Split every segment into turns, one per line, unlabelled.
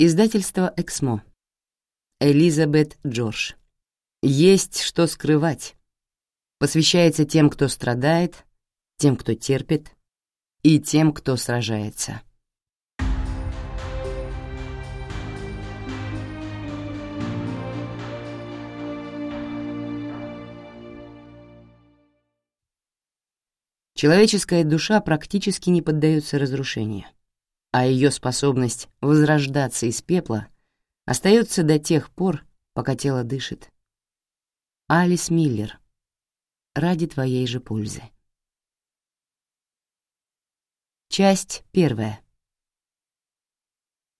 Издательство «Эксмо». Элизабет Джордж. «Есть что скрывать». Посвящается тем, кто страдает, тем, кто терпит, и тем, кто сражается. Человеческая душа практически не поддается разрушению, а ее способность возрождаться из пепла остается до тех пор, пока тело дышит. Алис Миллер. Ради твоей же пользы. Часть первая.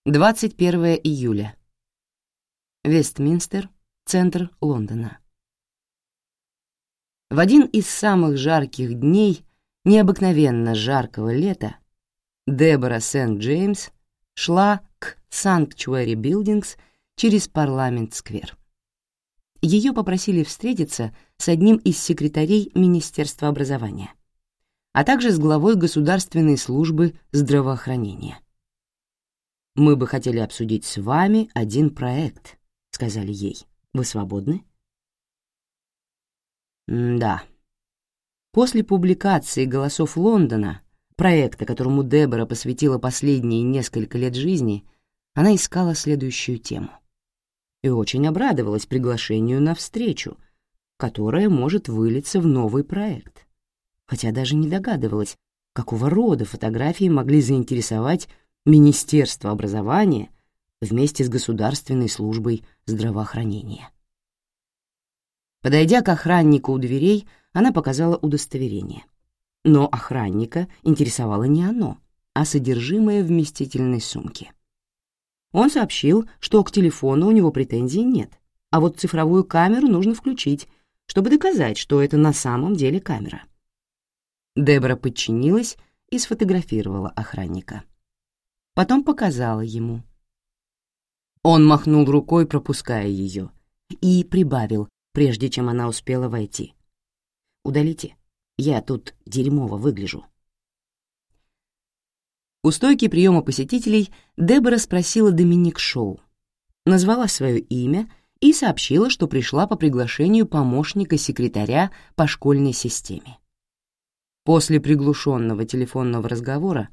21 июля. Вестминстер, центр Лондона. В один из самых жарких дней необыкновенно жаркого лета Дебора Сент-Джеймс шла к Sanctuary Buildings через Парламент-сквер. Ее попросили встретиться с одним из секретарей Министерства образования, а также с главой Государственной службы здравоохранения. «Мы бы хотели обсудить с вами один проект», — сказали ей. «Вы свободны?» «Да», После публикации «Голосов Лондона», проекта, которому Дебора посвятила последние несколько лет жизни, она искала следующую тему. И очень обрадовалась приглашению на встречу, которая может вылиться в новый проект. Хотя даже не догадывалась, какого рода фотографии могли заинтересовать Министерство образования вместе с Государственной службой здравоохранения. Подойдя к охраннику у дверей, она показала удостоверение. Но охранника интересовало не оно, а содержимое вместительной сумки. Он сообщил, что к телефону у него претензий нет, а вот цифровую камеру нужно включить, чтобы доказать, что это на самом деле камера. Дебора подчинилась и сфотографировала охранника. Потом показала ему. Он махнул рукой, пропуская ее, и прибавил, прежде чем она успела войти. Удалите. Я тут дерьмово выгляжу». У стойки приема посетителей Дебора спросила Доминик Шоу, назвала свое имя и сообщила, что пришла по приглашению помощника секретаря по школьной системе. После приглушенного телефонного разговора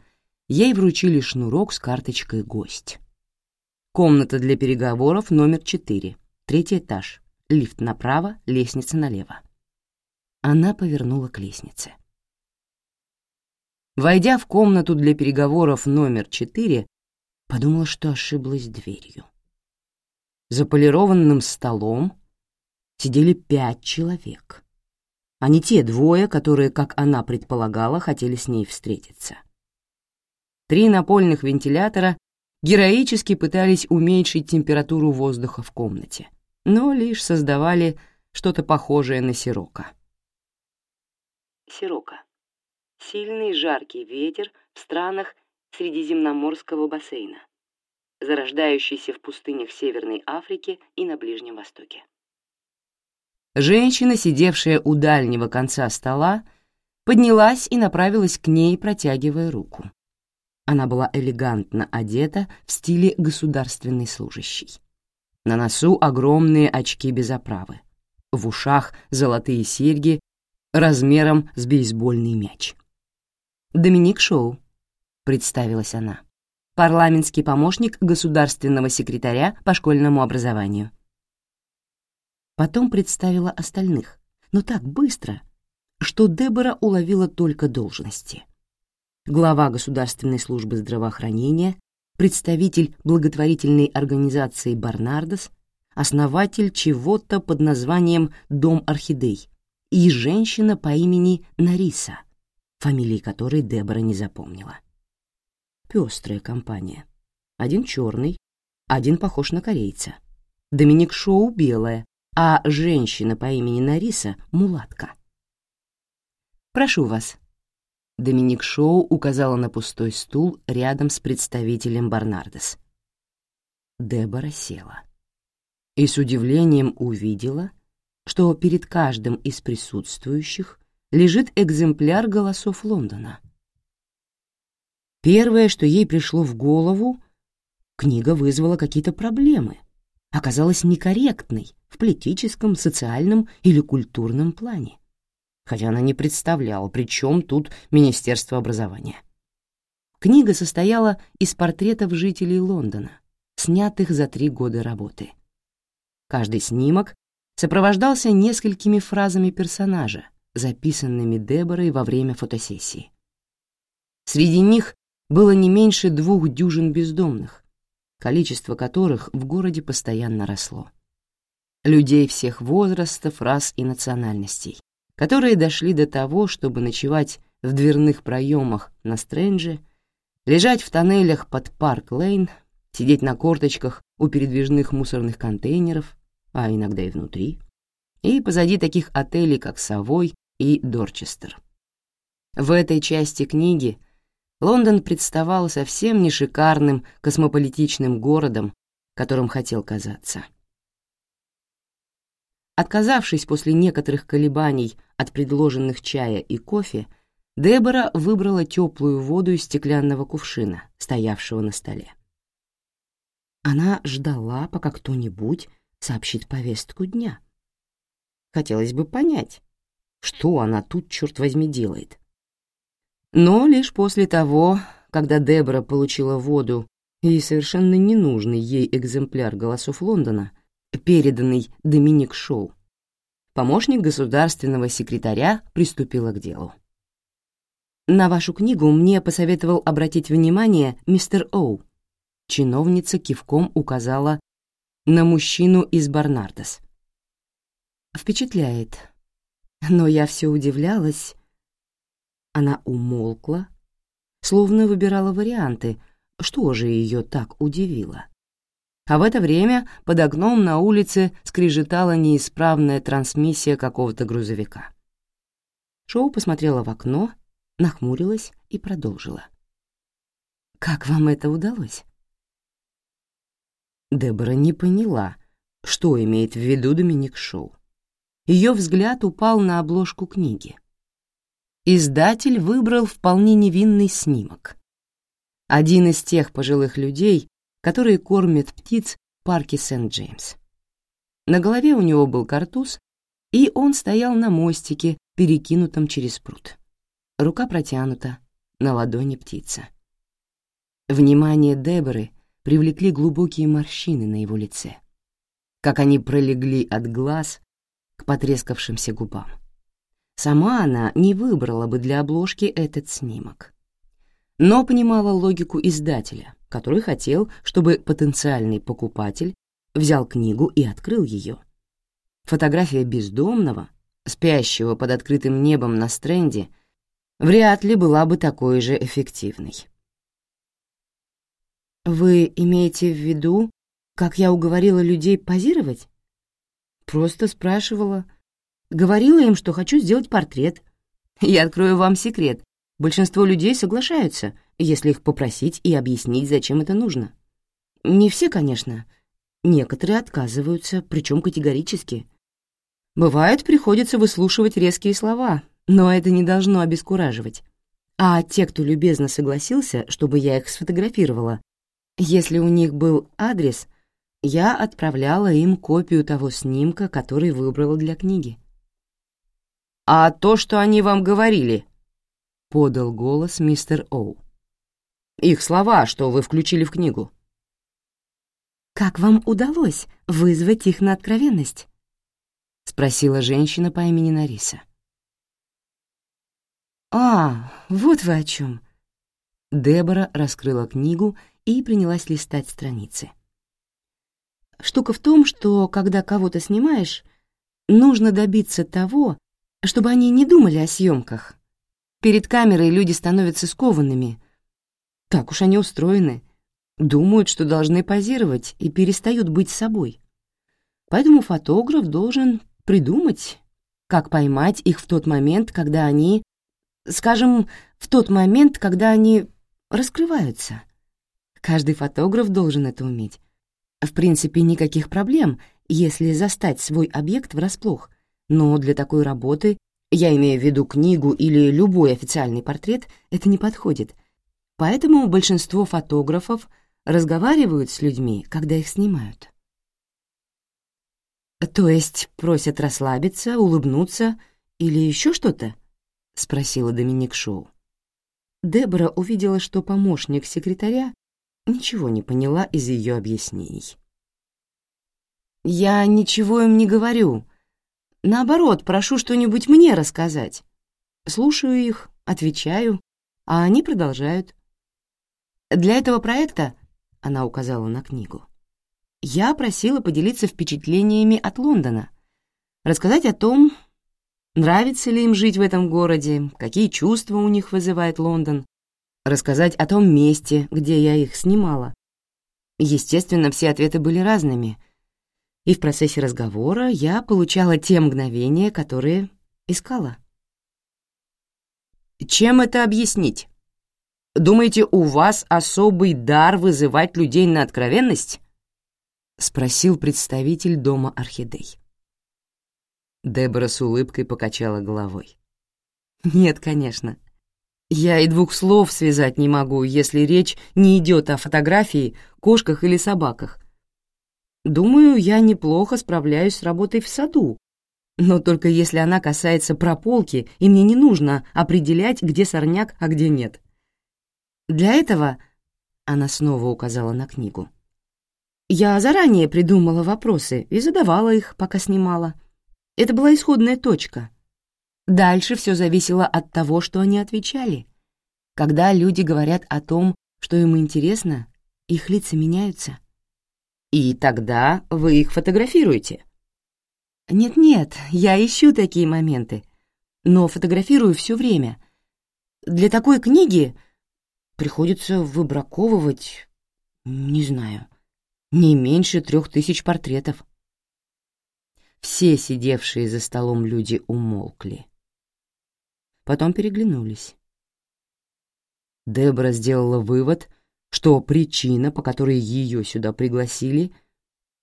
ей вручили шнурок с карточкой «Гость». Комната для переговоров номер 4, третий этаж, лифт направо, лестница налево. Она повернула к лестнице. Войдя в комнату для переговоров номер четыре, подумала, что ошиблась дверью. За полированным столом сидели пять человек, а не те двое, которые, как она предполагала, хотели с ней встретиться. Три напольных вентилятора героически пытались уменьшить температуру воздуха в комнате, но лишь создавали что-то похожее на сирока. Сирока. Сильный жаркий ветер в странах Средиземноморского бассейна, зарождающийся в пустынях Северной Африки и на Ближнем Востоке. Женщина, сидевшая у дальнего конца стола, поднялась и направилась к ней, протягивая руку. Она была элегантно одета в стиле государственной служащей. На носу огромные очки без оправы, в ушах золотые серьги размером с бейсбольный мяч. «Доминик Шоу», — представилась она, парламентский помощник государственного секретаря по школьному образованию. Потом представила остальных, но так быстро, что Дебора уловила только должности. Глава Государственной службы здравоохранения, представитель благотворительной организации «Барнардес», основатель чего-то под названием «Дом орхидей», и женщина по имени Нариса, фамилии которой Дебора не запомнила. Пестрая компания. Один черный, один похож на корейца. Доминик Шоу белая, а женщина по имени Нариса — мулатка. «Прошу вас». Доминик Шоу указала на пустой стул рядом с представителем Барнардес. Дебора села и с удивлением увидела, что перед каждым из присутствующих лежит экземпляр голосов Лондона. Первое, что ей пришло в голову, книга вызвала какие-то проблемы, оказалась некорректной в политическом, социальном или культурном плане, хотя она не представляла, при чем тут Министерство образования. Книга состояла из портретов жителей Лондона, снятых за три года работы. Каждый снимок сопровождался несколькими фразами персонажа, записанными Деборой во время фотосессии. Среди них было не меньше двух дюжин бездомных, количество которых в городе постоянно росло. Людей всех возрастов, рас и национальностей, которые дошли до того, чтобы ночевать в дверных проемах на Стрэнде, лежать в тоннелях под Парк-Лейн, сидеть на корточках у передвижных мусорных контейнеров, а иногда и внутри, и позади таких отелей, как «Совой» и «Дорчестер». В этой части книги Лондон представал совсем не шикарным космополитичным городом, которым хотел казаться. Отказавшись после некоторых колебаний от предложенных чая и кофе, Дебора выбрала теплую воду из стеклянного кувшина, стоявшего на столе. Она ждала, пока кто-нибудь сообщит повестку дня. Хотелось бы понять, что она тут, черт возьми, делает. Но лишь после того, когда Дебора получила воду и совершенно ненужный ей экземпляр «Голосов Лондона», переданный Доминик Шоу, помощник государственного секретаря приступила к делу. «На вашу книгу мне посоветовал обратить внимание мистер Оу». Чиновница кивком указала на мужчину из Барнардес. «Впечатляет. Но я все удивлялась, она умолкла, словно выбирала варианты, что же ее так удивило. А в это время под окном на улице скрежетала неисправная трансмиссия какого-то грузовика. Шоу посмотрела в окно, нахмурилась и продолжила. «Как вам это удалось?» Дебора не поняла, что имеет в виду Доминик Шоу. Ее взгляд упал на обложку книги издатель выбрал вполне невинный снимок. Один из тех пожилых людей, которые кормят птиц в парке Сент-Джеймс. На голове у него был картуз, и он стоял на мостике, перекинутом через пруд. Рука протянута, на ладони птица. Внимание Деборы привлекли глубокие морщины на его лице, как они пролегли от глаз к потрескавшимся губам. Сама она не выбрала бы для обложки этот снимок. Но понимала логику издателя, который хотел, чтобы потенциальный покупатель взял книгу и открыл ее. Фотография бездомного, спящего под открытым небом на стренде, вряд ли была бы такой же эффективной. «Вы имеете в виду, как я уговорила людей позировать?» Просто спрашивала, Говорила им, что хочу сделать портрет. Я открою вам секрет. Большинство людей соглашаются, если их попросить и объяснить, зачем это нужно. Не все, конечно. Некоторые отказываются, причем категорически. Бывает, приходится выслушивать резкие слова, но это не должно обескураживать. А те, кто любезно согласился, чтобы я их сфотографировала, если у них был адрес, я отправляла им копию того снимка, который выбрала для книги. «А то, что они вам говорили?» — подал голос мистер Оу. «Их слова, что вы включили в книгу». «Как вам удалось вызвать их на откровенность?» — спросила женщина по имени Нариса. «А, вот вы о чем. Дебора раскрыла книгу и принялась листать страницы. Штука в том, что, когда кого-то снимаешь, нужно добиться того, чтобы они не думали о съемках. Перед камерой люди становятся скованными. Так уж они устроены. Думают, что должны позировать и перестают быть собой. Поэтому фотограф должен придумать, как поймать их в тот момент, когда они, скажем, в тот момент, когда они раскрываются. Каждый фотограф должен это уметь. В принципе, никаких проблем, если застать свой объект врасплох, но для такой работы, я имею в виду книгу или любой официальный портрет, это не подходит. Поэтому большинство фотографов разговаривают с людьми, когда их снимают. То есть просят расслабиться, улыбнуться или еще что-то? Спросила Доминик Шоу. Дебора увидела, что помощник секретаря ничего не поняла из ее объяснений. «Я ничего им не говорю. Наоборот, прошу что-нибудь мне рассказать. Слушаю их, отвечаю, а они продолжают. Для этого проекта, — она указала на книгу, — я просила поделиться впечатлениями от Лондона, рассказать о том, нравится ли им жить в этом городе, какие чувства у них вызывает Лондон, рассказать о том месте, где я их снимала. Естественно, все ответы были разными, и в процессе разговора я получала те мгновения, которые искала. Чем это объяснить? Думаете, у вас особый дар вызывать людей на откровенность? Спросил представитель дома орхидей. Дебора с улыбкой покачала головой. Нет, конечно. Я и двух слов связать не могу, если речь не идет о фотографии, кошках или собаках. Думаю, я неплохо справляюсь с работой в саду, но только если она касается прополки, и мне не нужно определять, где сорняк, а где нет. Для этого, она снова указала на книгу, я заранее придумала вопросы и задавала их, пока снимала. Это была исходная точка. Дальше все зависело от того, что они отвечали. Когда люди говорят о том, что им интересно, их лица меняются. И тогда вы их фотографируете. Нет-нет, я ищу такие моменты, но фотографирую все время. Для такой книги приходится выбраковывать, не знаю, не меньше трех тысяч портретов. Все сидевшие за столом люди умолкли. Потом переглянулись. Дебора сделала вывод, что причина, по которой ее сюда пригласили —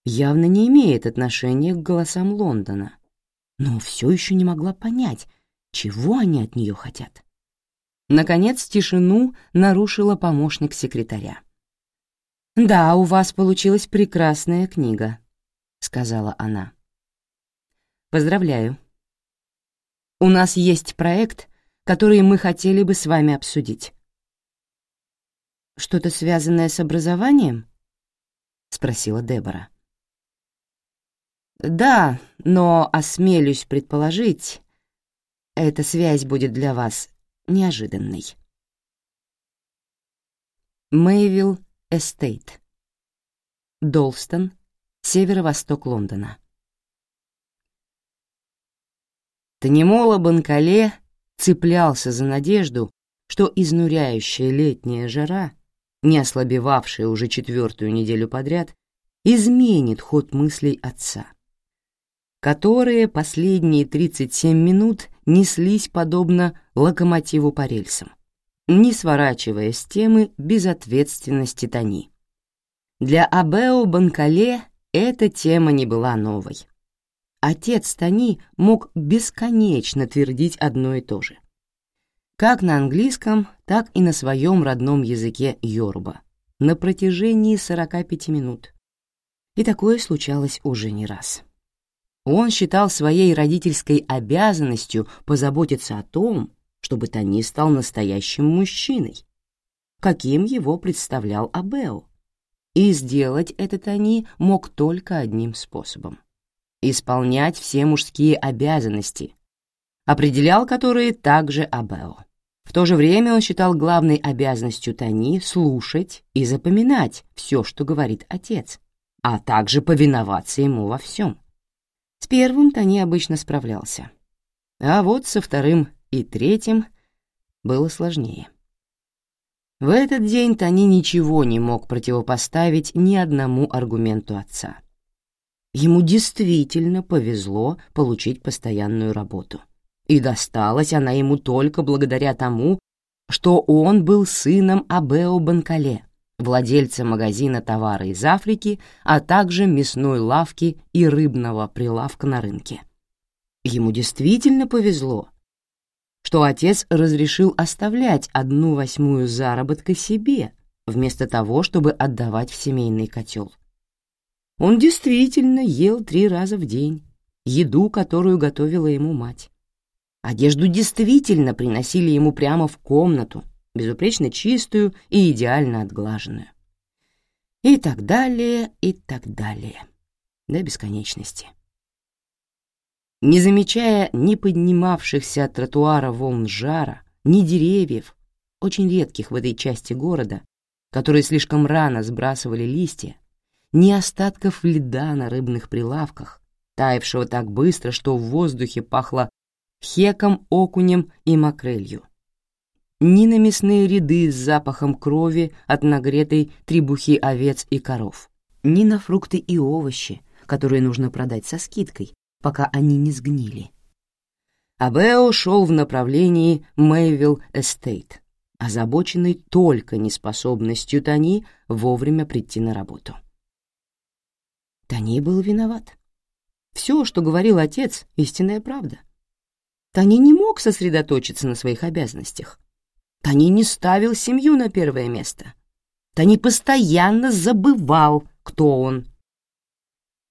явно не имеет отношения к голосам Лондона, но все еще не могла понять, чего они от нее хотят. Наконец тишину нарушила помощник секретаря. «Да, у вас получилась прекрасная книга», — сказала она. «Поздравляю. У нас есть проект, который мы хотели бы с вами обсудить». «Что-то связанное с образованием?» — спросила Дебора. «Да, но осмелюсь предположить, эта связь будет для вас неожиданной». Мэйвилл Эстейт. Долстон, северо-восток Лондона. Танимола Банкале цеплялся за надежду, что изнуряющая летняя жара, не ослабевавшая уже четвертую неделю подряд, изменит ход мыслей отца которые последние 37 минут неслись подобно локомотиву по рельсам, не сворачивая с темы безответственности Тони. Для Абео Банкале эта тема не была новой. Отец Тони мог бесконечно твердить одно и то же. Как на английском, так и на своем родном языке Йорба на протяжении 45 минут. И такое случалось уже не раз. Он считал своей родительской обязанностью позаботиться о том, чтобы Тони стал настоящим мужчиной, каким его представлял Абео. И сделать это Тони мог только одним способом — исполнять все мужские обязанности, определял которые также Абео. В то же время он считал главной обязанностью Тони слушать и запоминать все, что говорит отец, а также повиноваться ему во всем. С первым Тони обычно справлялся. А вот со вторым и третьим было сложнее. В этот день Тони ничего не мог противопоставить ни одному аргументу отца. Ему действительно повезло получить постоянную работу. И досталась она ему только благодаря тому, что он был сыном Абео Банкале, владельца магазина товара из Африки, а также мясной лавки и рыбного прилавка на рынке. Ему действительно повезло, что отец разрешил оставлять одну восьмую заработка себе, вместо того, чтобы отдавать в семейный котел. Он действительно ел три раза в день, еду, которую готовила ему мать. Одежду действительно приносили ему прямо в комнату, безупречно чистую и идеально отглаженную. И так далее, и так далее. До бесконечности. Не замечая ни поднимавшихся от тротуара волн жара, ни деревьев, очень редких в этой части города, которые слишком рано сбрасывали листья, ни остатков льда на рыбных прилавках, таявшего так быстро, что в воздухе пахло хеком, окунем и макрелью. Ни на мясные ряды с запахом крови от нагретой требухи овец и коров, ни на фрукты и овощи, которые нужно продать со скидкой, пока они не сгнили. Абео шел в направлении Мэйвилл Эстейт, озабоченный только неспособностью Тони вовремя прийти на работу. Тони был виноват. Все, что говорил отец, — истинная правда. Тони не мог сосредоточиться на своих обязанностях. Тони не ставил семью на первое место. Тони постоянно забывал, кто он.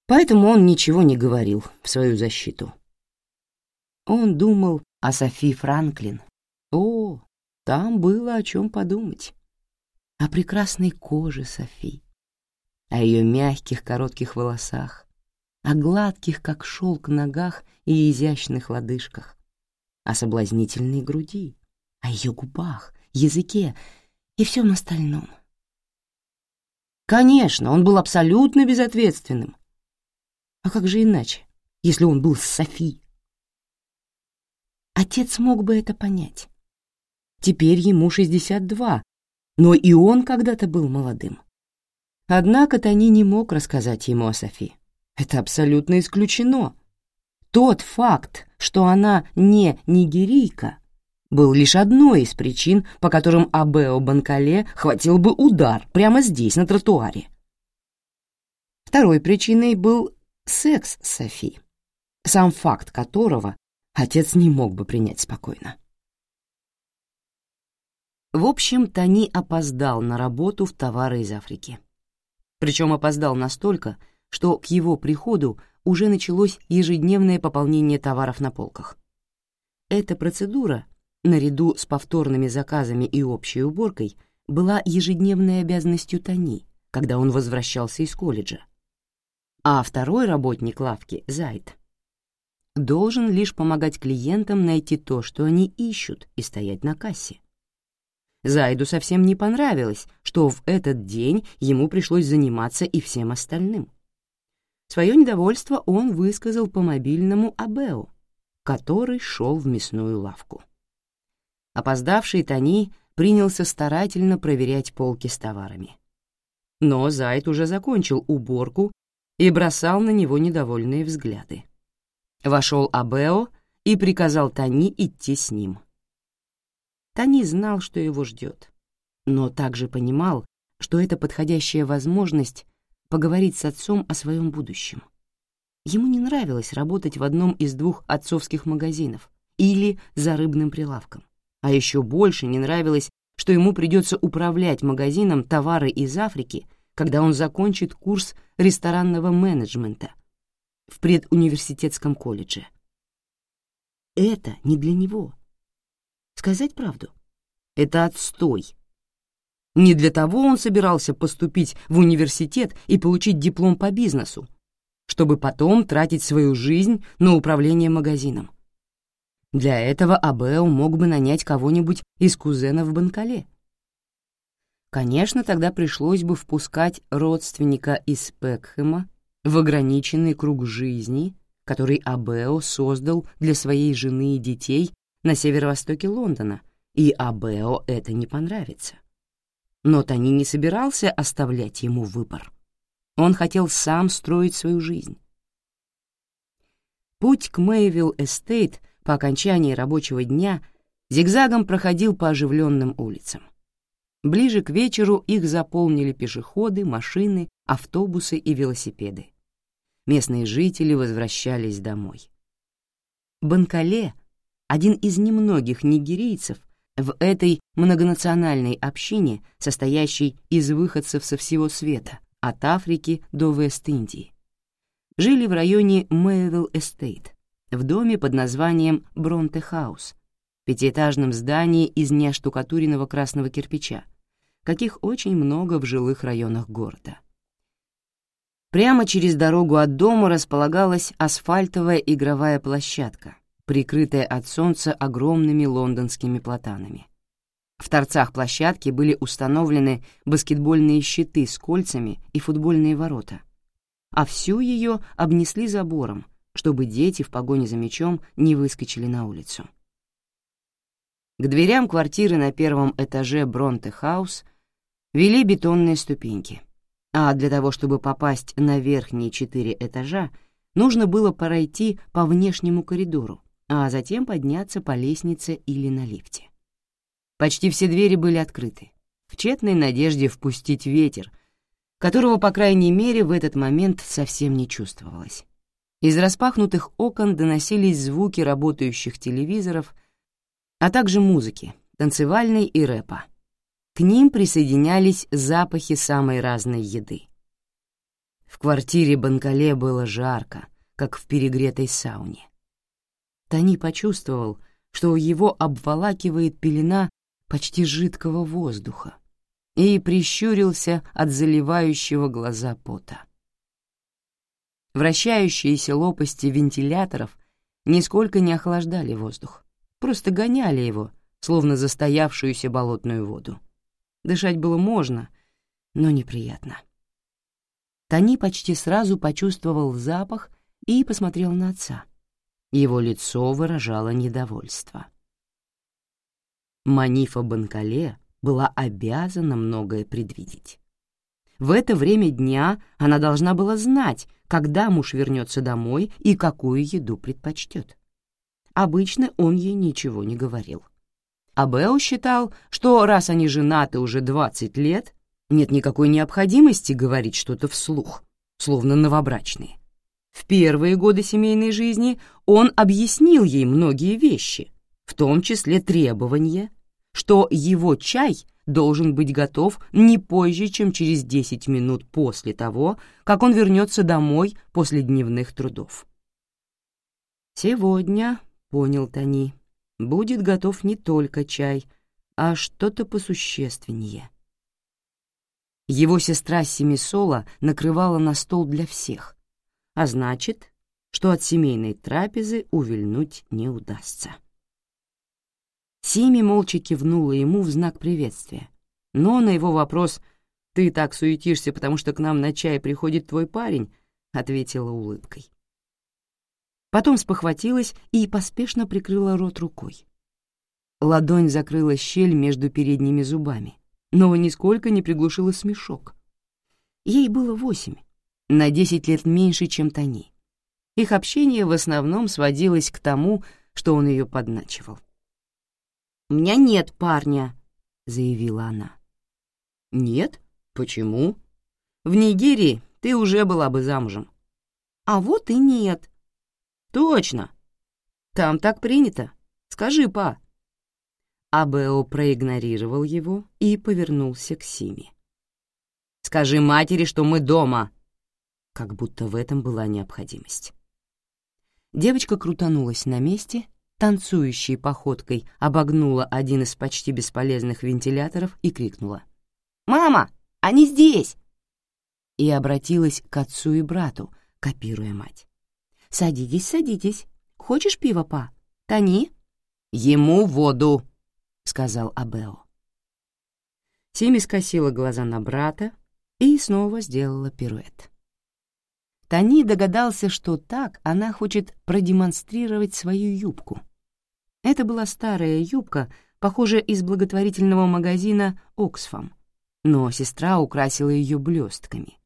Поэтому он ничего не говорил в свою защиту. Он думал о Софи Франклин. О, там было о чем подумать. О прекрасной коже Софи, о ее мягких коротких волосах, о гладких, как шелк, ногах и изящных лодыжках, о соблазнительной груди, о ее губах, языке и всем остальном. Конечно, он был абсолютно безответственным. А как же иначе, если он был с Софи? Отец мог бы это понять. Теперь ему 62, но и он когда-то был молодым. Однако Тони не мог рассказать ему о Софи. Это абсолютно исключено. Тот факт, что она не нигерийка, был лишь одной из причин, по которым Абео Банкале хватил бы удар прямо здесь, на тротуаре. Второй причиной был секс Софи, сам факт которого отец не мог бы принять спокойно. В общем, Тони опоздал на работу в товары из Африки. Причем опоздал настолько, что к его приходу уже началось ежедневное пополнение товаров на полках. Эта процедура, наряду с повторными заказами и общей уборкой, была ежедневной обязанностью Тони, когда он возвращался из колледжа. А второй работник лавки, Зайд, должен лишь помогать клиентам найти то, что они ищут, и стоять на кассе. Зайду совсем не понравилось, что в этот день ему пришлось заниматься и всем остальным. Свое недовольство он высказал по мобильному Абео, который шел в мясную лавку. Опоздавший Тони принялся старательно проверять полки с товарами. Но Зайд уже закончил уборку и бросал на него недовольные взгляды. Вошел Абео и приказал Тони идти с ним. Тони знал, что его ждет, но также понимал, что это подходящая возможность поговорить с отцом о своем будущем. Ему не нравилось работать в одном из двух отцовских магазинов или за рыбным прилавком. А еще больше не нравилось, что ему придется управлять магазином товары из Африки, когда он закончит курс ресторанного менеджмента в предуниверситетском колледже. Это не для него. Сказать правду, это отстой. Не для того он собирался поступить в университет и получить диплом по бизнесу, чтобы потом тратить свою жизнь на управление магазином. Для этого Абео мог бы нанять кого-нибудь из кузенов в Банкале. Конечно, тогда пришлось бы впускать родственника из Пекхэма в ограниченный круг жизни, который Абео создал для своей жены и детей на северо-востоке Лондона, и Абео это не понравится. Но Тони не собирался оставлять ему выбор. Он хотел сам строить свою жизнь. Путь к Мэйвилл Эстейт по окончании рабочего дня зигзагом проходил по оживленным улицам. Ближе к вечеру их заполнили пешеходы, машины, автобусы и велосипеды. Местные жители возвращались домой. Банкале один из немногих нигерийцев, В этой многонациональной общине, состоящей из выходцев со всего света, от Африки до Вест-Индии, жили в районе Мэйвилл-Эстейт, в доме под названием Бронте-хаус, пятиэтажном здании из неоштукатуренного красного кирпича, каких очень много в жилых районах города. Прямо через дорогу от дома располагалась асфальтовая игровая площадка, прикрытая от солнца огромными лондонскими платанами. В торцах площадки были установлены баскетбольные щиты с кольцами и футбольные ворота, а всю ее обнесли забором, чтобы дети в погоне за мячом не выскочили на улицу. К дверям квартиры на первом этаже Бронте-хаус вели бетонные ступеньки, а для того, чтобы попасть на верхние четыре этажа, нужно было пройти по внешнему коридору, а затем подняться по лестнице или на лифте. Почти все двери были открыты, в тщетной надежде впустить ветер, которого, по крайней мере, в этот момент совсем не чувствовалось. Из распахнутых окон доносились звуки работающих телевизоров, а также музыки, танцевальной и рэпа. К ним присоединялись запахи самой разной еды. В квартире Банкале было жарко, как в перегретой сауне. Тони почувствовал, что его обволакивает пелена почти жидкого воздуха и прищурился от заливающего глаза пота. Вращающиеся лопасти вентиляторов нисколько не охлаждали воздух, просто гоняли его, словно застоявшуюся болотную воду. Дышать было можно, но неприятно. Тони почти сразу почувствовал запах и посмотрел на отца — его лицо выражало недовольство. Манифа Банкале была обязана многое предвидеть. В это время дня она должна была знать, когда муж вернется домой и какую еду предпочтет. Обычно он ей ничего не говорил. Абео считал, что раз они женаты уже 20 лет, нет никакой необходимости говорить что-то вслух, словно новобрачные. В первые годы семейной жизни он объяснил ей многие вещи, в том числе требование, что его чай должен быть готов не позже, чем через 10 минут после того, как он вернется домой после дневных трудов. «Сегодня, — понял Тони, — будет готов не только чай, а что-то посущественнее». Его сестра Семисола накрывала на стол для всех, а значит, что от семейной трапезы увильнуть не удастся. Сими молча кивнула ему в знак приветствия, но на его вопрос «Ты так суетишься, потому что к нам на чай приходит твой парень?» ответила улыбкой. Потом спохватилась и поспешно прикрыла рот рукой. Ладонь закрыла щель между передними зубами, но нисколько не приглушила смешок. Ей было восемь, на 10 лет меньше, чем Тони. Их общение в основном сводилось к тому, что он ее подначивал. «У меня нет парня», — заявила она. «Нет? Почему? В Нигерии ты уже была бы замужем». «А вот и нет». «Точно. Там так принято. Скажи, па». Абео проигнорировал его и повернулся к Симе. «Скажи матери, что мы дома», как будто в этом была необходимость. Девочка крутанулась на месте, танцующей походкой обогнула один из почти бесполезных вентиляторов и крикнула. «Мама, они здесь!» И обратилась к отцу и брату, копируя мать. «Садитесь, садитесь. Хочешь пиво, па? Тони?» «Ему воду!» — сказал Абео. Сими скосила глаза на брата и снова сделала пируэт. Тони догадался, что так она хочет продемонстрировать свою юбку. Это была старая юбка, похожая из благотворительного магазина «Оксфам», но сестра украсила ее блестками,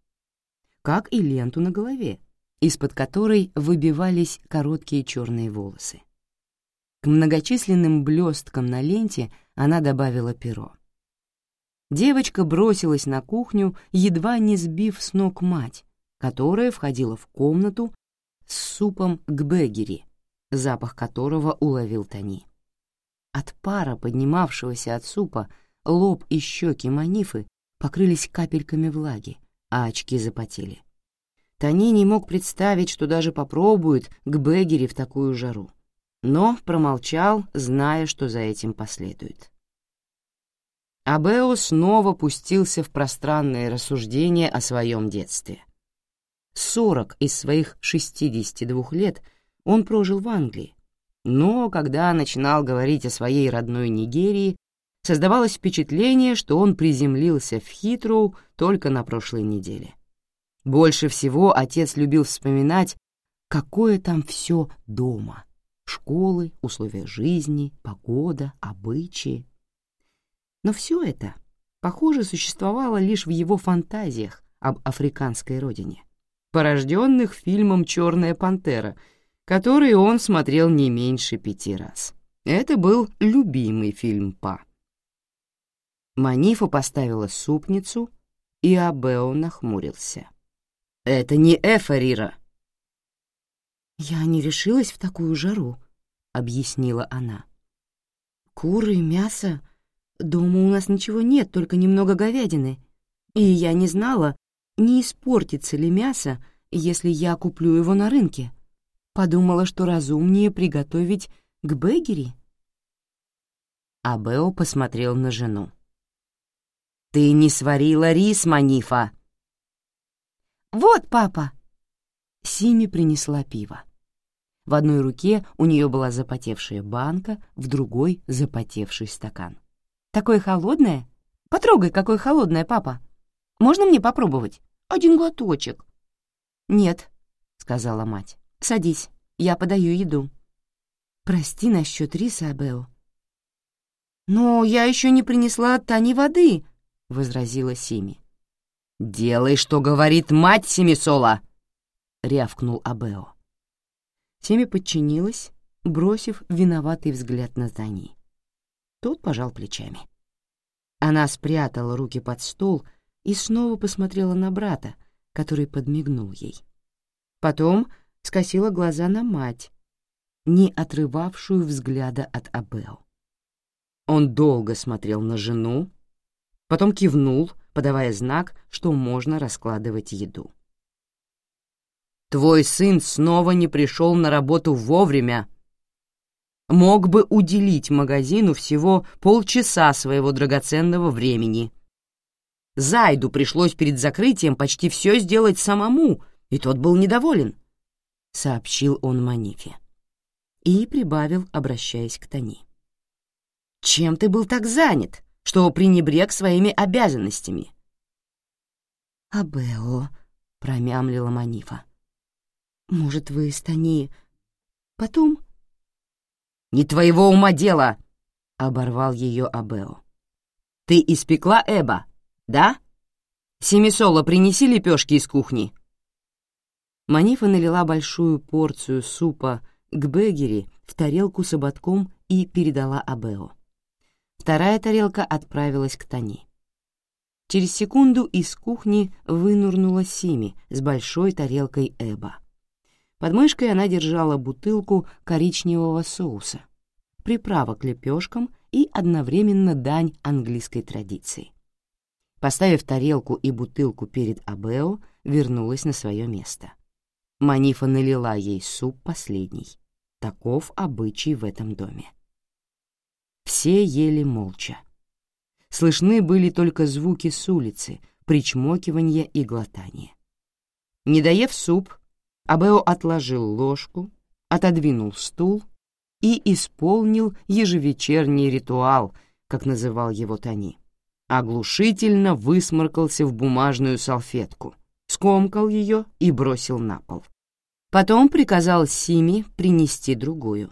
как и ленту на голове, из-под которой выбивались короткие черные волосы. К многочисленным блесткам на ленте она добавила перо. Девочка бросилась на кухню, едва не сбив с ног мать, которая входила в комнату с супом к бегери, запах которого уловил Тони. От пара, поднимавшегося от супа, лоб и щеки Манифы покрылись капельками влаги, а очки запотели. Тони не мог представить, что даже попробует к Бегере в такую жару, но промолчал, зная, что за этим последует. Абео снова пустился в пространные рассуждения о своем детстве. Сорок из своих 62 лет он прожил в Англии, но когда начинал говорить о своей родной Нигерии, создавалось впечатление, что он приземлился в Хитроу только на прошлой неделе. Больше всего отец любил вспоминать, какое там все дома. Школы, условия жизни, погода, обычаи. Но все это, похоже, существовало лишь в его фантазиях об африканской родине, порожденных фильмом «Черная пантера», который он смотрел не меньше пяти раз. Это был любимый фильм Па. Манифа поставила супницу, и Абео нахмурился. «Это не Эфарира!» «Я не решилась в такую жару», — объяснила она. «Куры, мясо. Дома у нас ничего нет, только немного говядины. И я не знала, не испортится ли мясо, если я куплю его на рынке. Подумала, что разумнее приготовить к Бегери». Абео посмотрел на жену. «Ты не сварила рис, Манифа!» «Вот, папа!» Сими принесла пиво. В одной руке у нее была запотевшая банка, в другой — запотевший стакан. «Такое холодное? Потрогай, какое холодное, папа! Можно мне попробовать? Один глоточек!» «Нет», — сказала мать. «Садись, я подаю еду». «Прости насчет риса, Абео». «Но я еще не принесла Тани воды», — возразила Сими. «Делай, что говорит мать Семисола!» — рявкнул Абео. Семи подчинилась, бросив виноватый взгляд на Зани. Тот пожал плечами. Она спрятала руки под стол и снова посмотрела на брата, который подмигнул ей. Потом скосила глаза на мать, не отрывавшую взгляда от Абео. Он долго смотрел на жену, потом кивнул, подавая знак, что можно раскладывать еду. «Твой сын снова не пришел на работу вовремя. Мог бы уделить магазину всего полчаса своего драгоценного времени. Зайду пришлось перед закрытием почти все сделать самому, и тот был недоволен», — сообщил он Манифе. И прибавил, обращаясь к Тони. «Чем ты был так занят?» что пренебрег своими обязанностями. «Абео», — промямлила Манифа. «Может, вы с Тони потом?» «Не твоего ума дело!» — оборвал ее Абео. «Ты испекла Эба, да? Семисола, принеси лепешки из кухни». Манифа налила большую порцию супа к Бегери в тарелку с ободком и передала Абео. Вторая тарелка отправилась к Тони. Через секунду из кухни вынурнула Сими с большой тарелкой Эба. Под мышкой она держала бутылку коричневого соуса, приправа к лепешкам и одновременно дань английской традиции. Поставив тарелку и бутылку перед Абео, вернулась на свое место. Манифа налила ей суп последний. Таков обычай в этом доме. Все ели молча. Слышны были только звуки с улицы, причмокивание и глотание. Не доев суп, Абео отложил ложку, отодвинул стул и исполнил ежевечерний ритуал, как называл его Тони. Оглушительно высморкался в бумажную салфетку, скомкал ее и бросил на пол. Потом приказал Сими принести другую.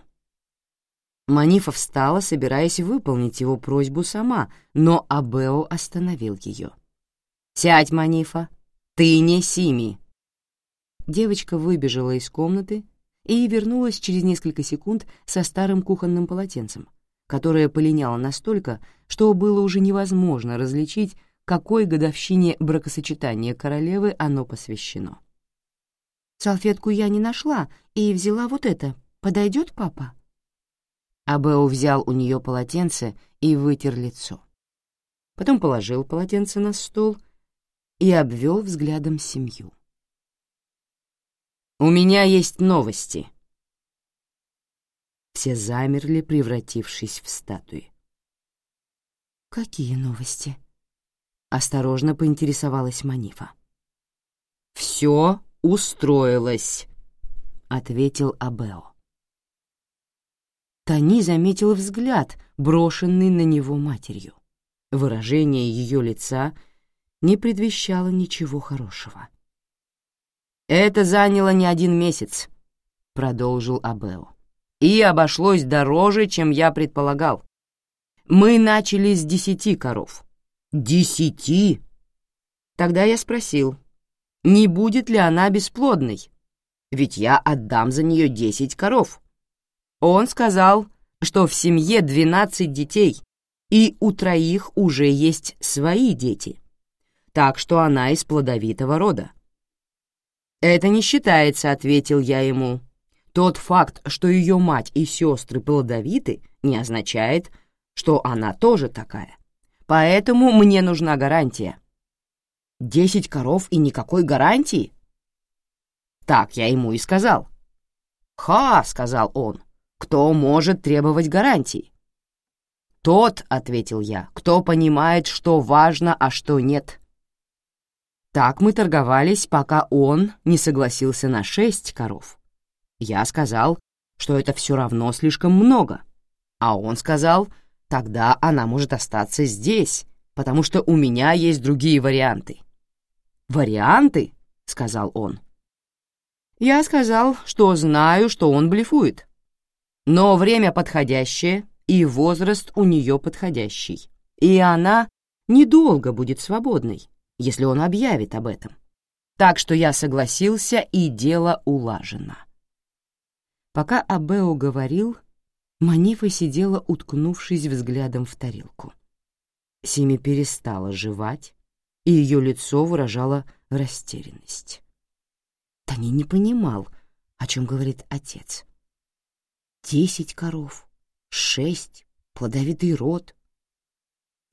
Манифа встала, собираясь выполнить его просьбу сама, но Абео остановил ее. «Сядь, Манифа, ты не Сими!» Девочка выбежала из комнаты и вернулась через несколько секунд со старым кухонным полотенцем, которое полиняло настолько, что было уже невозможно различить, какой годовщине бракосочетания королевы оно посвящено. «Салфетку я не нашла и взяла вот это. Подойдет, папа?» Абео взял у нее полотенце и вытер лицо. Потом положил полотенце на стол и обвел взглядом семью. «У меня есть новости». Все замерли, превратившись в статуи. «Какие новости?» — осторожно поинтересовалась Манифа. «Все устроилось», — ответил Абео. Тони заметил взгляд, брошенный на него матерью. Выражение ее лица не предвещало ничего хорошего. «Это заняло не один месяц», — продолжил Абео. «И обошлось дороже, чем я предполагал. Мы начали с десяти коров». «Десяти?» Тогда я спросил, не будет ли она бесплодной, ведь я отдам за нее десять коров. Он сказал, что в семье двенадцать детей, и у троих уже есть свои дети, так что она из плодовитого рода. «Это не считается», — ответил я ему. «Тот факт, что ее мать и сестры плодовиты, не означает, что она тоже такая. Поэтому мне нужна гарантия». «Десять коров и никакой гарантии?» Так я ему и сказал. «Ха!» — сказал он. «Кто может требовать гарантий?» «Тот», — ответил я, — «кто понимает, что важно, а что нет». Так мы торговались, пока он не согласился на шесть коров. Я сказал, что это все равно слишком много, а он сказал, тогда она может остаться здесь, потому что у меня есть другие варианты. «Варианты?» — сказал он. Я сказал, что знаю, что он блефует. Но время подходящее, и возраст у нее подходящий. И она недолго будет свободной, если он объявит об этом. Так что я согласился, и дело улажено. Пока Абео говорил, Манифа сидела, уткнувшись взглядом в тарелку. Сими перестала жевать, и ее лицо выражало растерянность. Тони не понимал, о чем говорит отец. Десять коров, шесть, плодовитый род.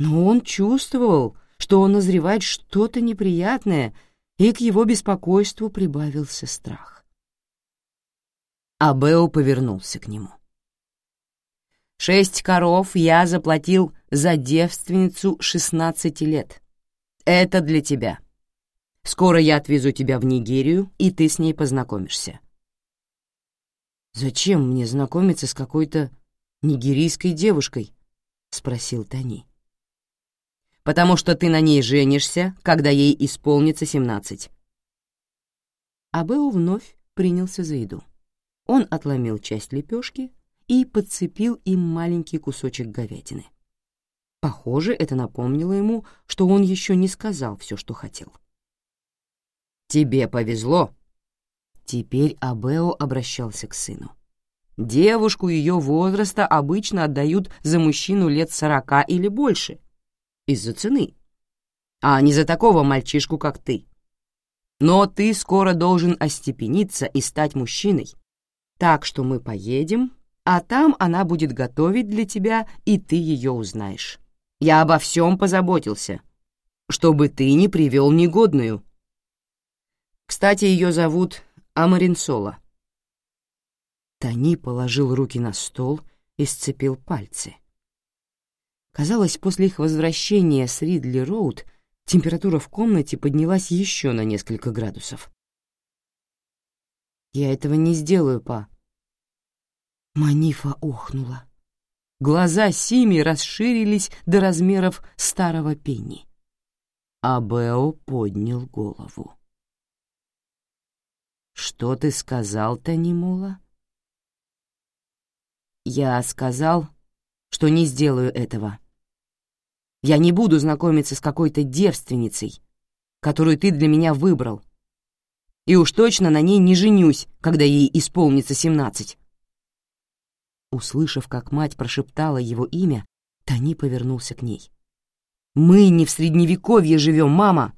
Но он чувствовал, что он назревает что-то неприятное, и к его беспокойству прибавился страх. Абео повернулся к нему. «Шесть коров я заплатил за девственницу шестнадцати лет. Это для тебя. Скоро я отвезу тебя в Нигерию, и ты с ней познакомишься». «Зачем мне знакомиться с какой-то нигерийской девушкой?» — спросил Тони. «Потому что ты на ней женишься, когда ей исполнится семнадцать». Абео вновь принялся за еду. Он отломил часть лепешки и подцепил им маленький кусочек говядины. Похоже, это напомнило ему, что он еще не сказал все, что хотел. «Тебе повезло». Теперь Абео обращался к сыну. «Девушку ее возраста обычно отдают за мужчину лет сорока или больше, из-за цены, а не за такого мальчишку, как ты. Но ты скоро должен остепениться и стать мужчиной, так что мы поедем, а там она будет готовить для тебя, и ты ее узнаешь. Я обо всем позаботился, чтобы ты не привел негодную». Кстати, ее зовут Амаринсола. Тони положил руки на стол и сцепил пальцы. Казалось, после их возвращения с Ридли-Роуд температура в комнате поднялась еще на несколько градусов. «Я этого не сделаю, па». Манифа охнула. Глаза Сими расширились до размеров старого пенни. А Бео поднял голову. «Что ты сказал, Танимула?» «Я сказал, что не сделаю этого. Я не буду знакомиться с какой-то девственницей, которую ты для меня выбрал. И уж точно на ней не женюсь, когда ей исполнится семнадцать». Услышав, как мать прошептала его имя, Тони повернулся к ней. «Мы не в Средневековье живем, мама!»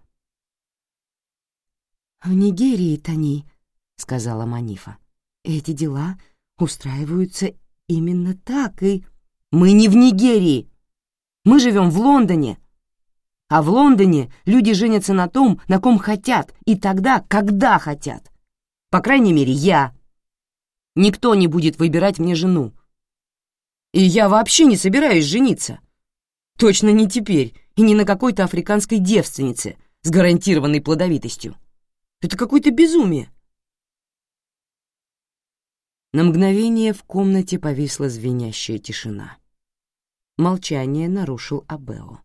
«В Нигерии, Тони, — сказала Манифа. «Эти дела устраиваются Именно так и... Мы не в Нигерии. Мы живем в Лондоне. А в Лондоне люди женятся на том, на ком хотят, и тогда, когда хотят. По крайней мере, я. Никто не будет выбирать мне жену. И я вообще не собираюсь жениться. Точно не теперь, и не на какой-то африканской девственнице с гарантированной плодовитостью. Это какое-то безумие. На мгновение в комнате повисла звенящая тишина. Молчание нарушил Абео.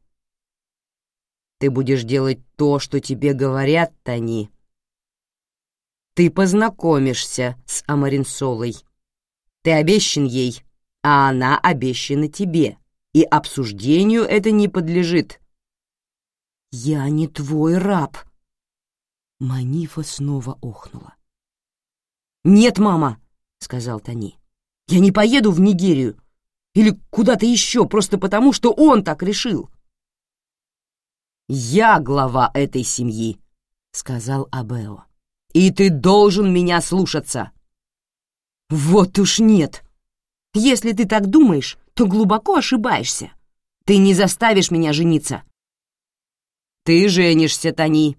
«Ты будешь делать то, что тебе говорят, Тони. Ты познакомишься с Амаринсолой. Ты обещан ей, а она обещана тебе, и обсуждению это не подлежит». «Я не твой раб!» Манифа снова охнула. «Нет, мама!» — сказал Тони. «Я не поеду в Нигерию или куда-то еще просто потому, что он так решил». «Я глава этой семьи», — сказал Абео. «И ты должен меня слушаться». «Вот уж нет. Если ты так думаешь, то глубоко ошибаешься. Ты не заставишь меня жениться». «Ты женишься, Тони.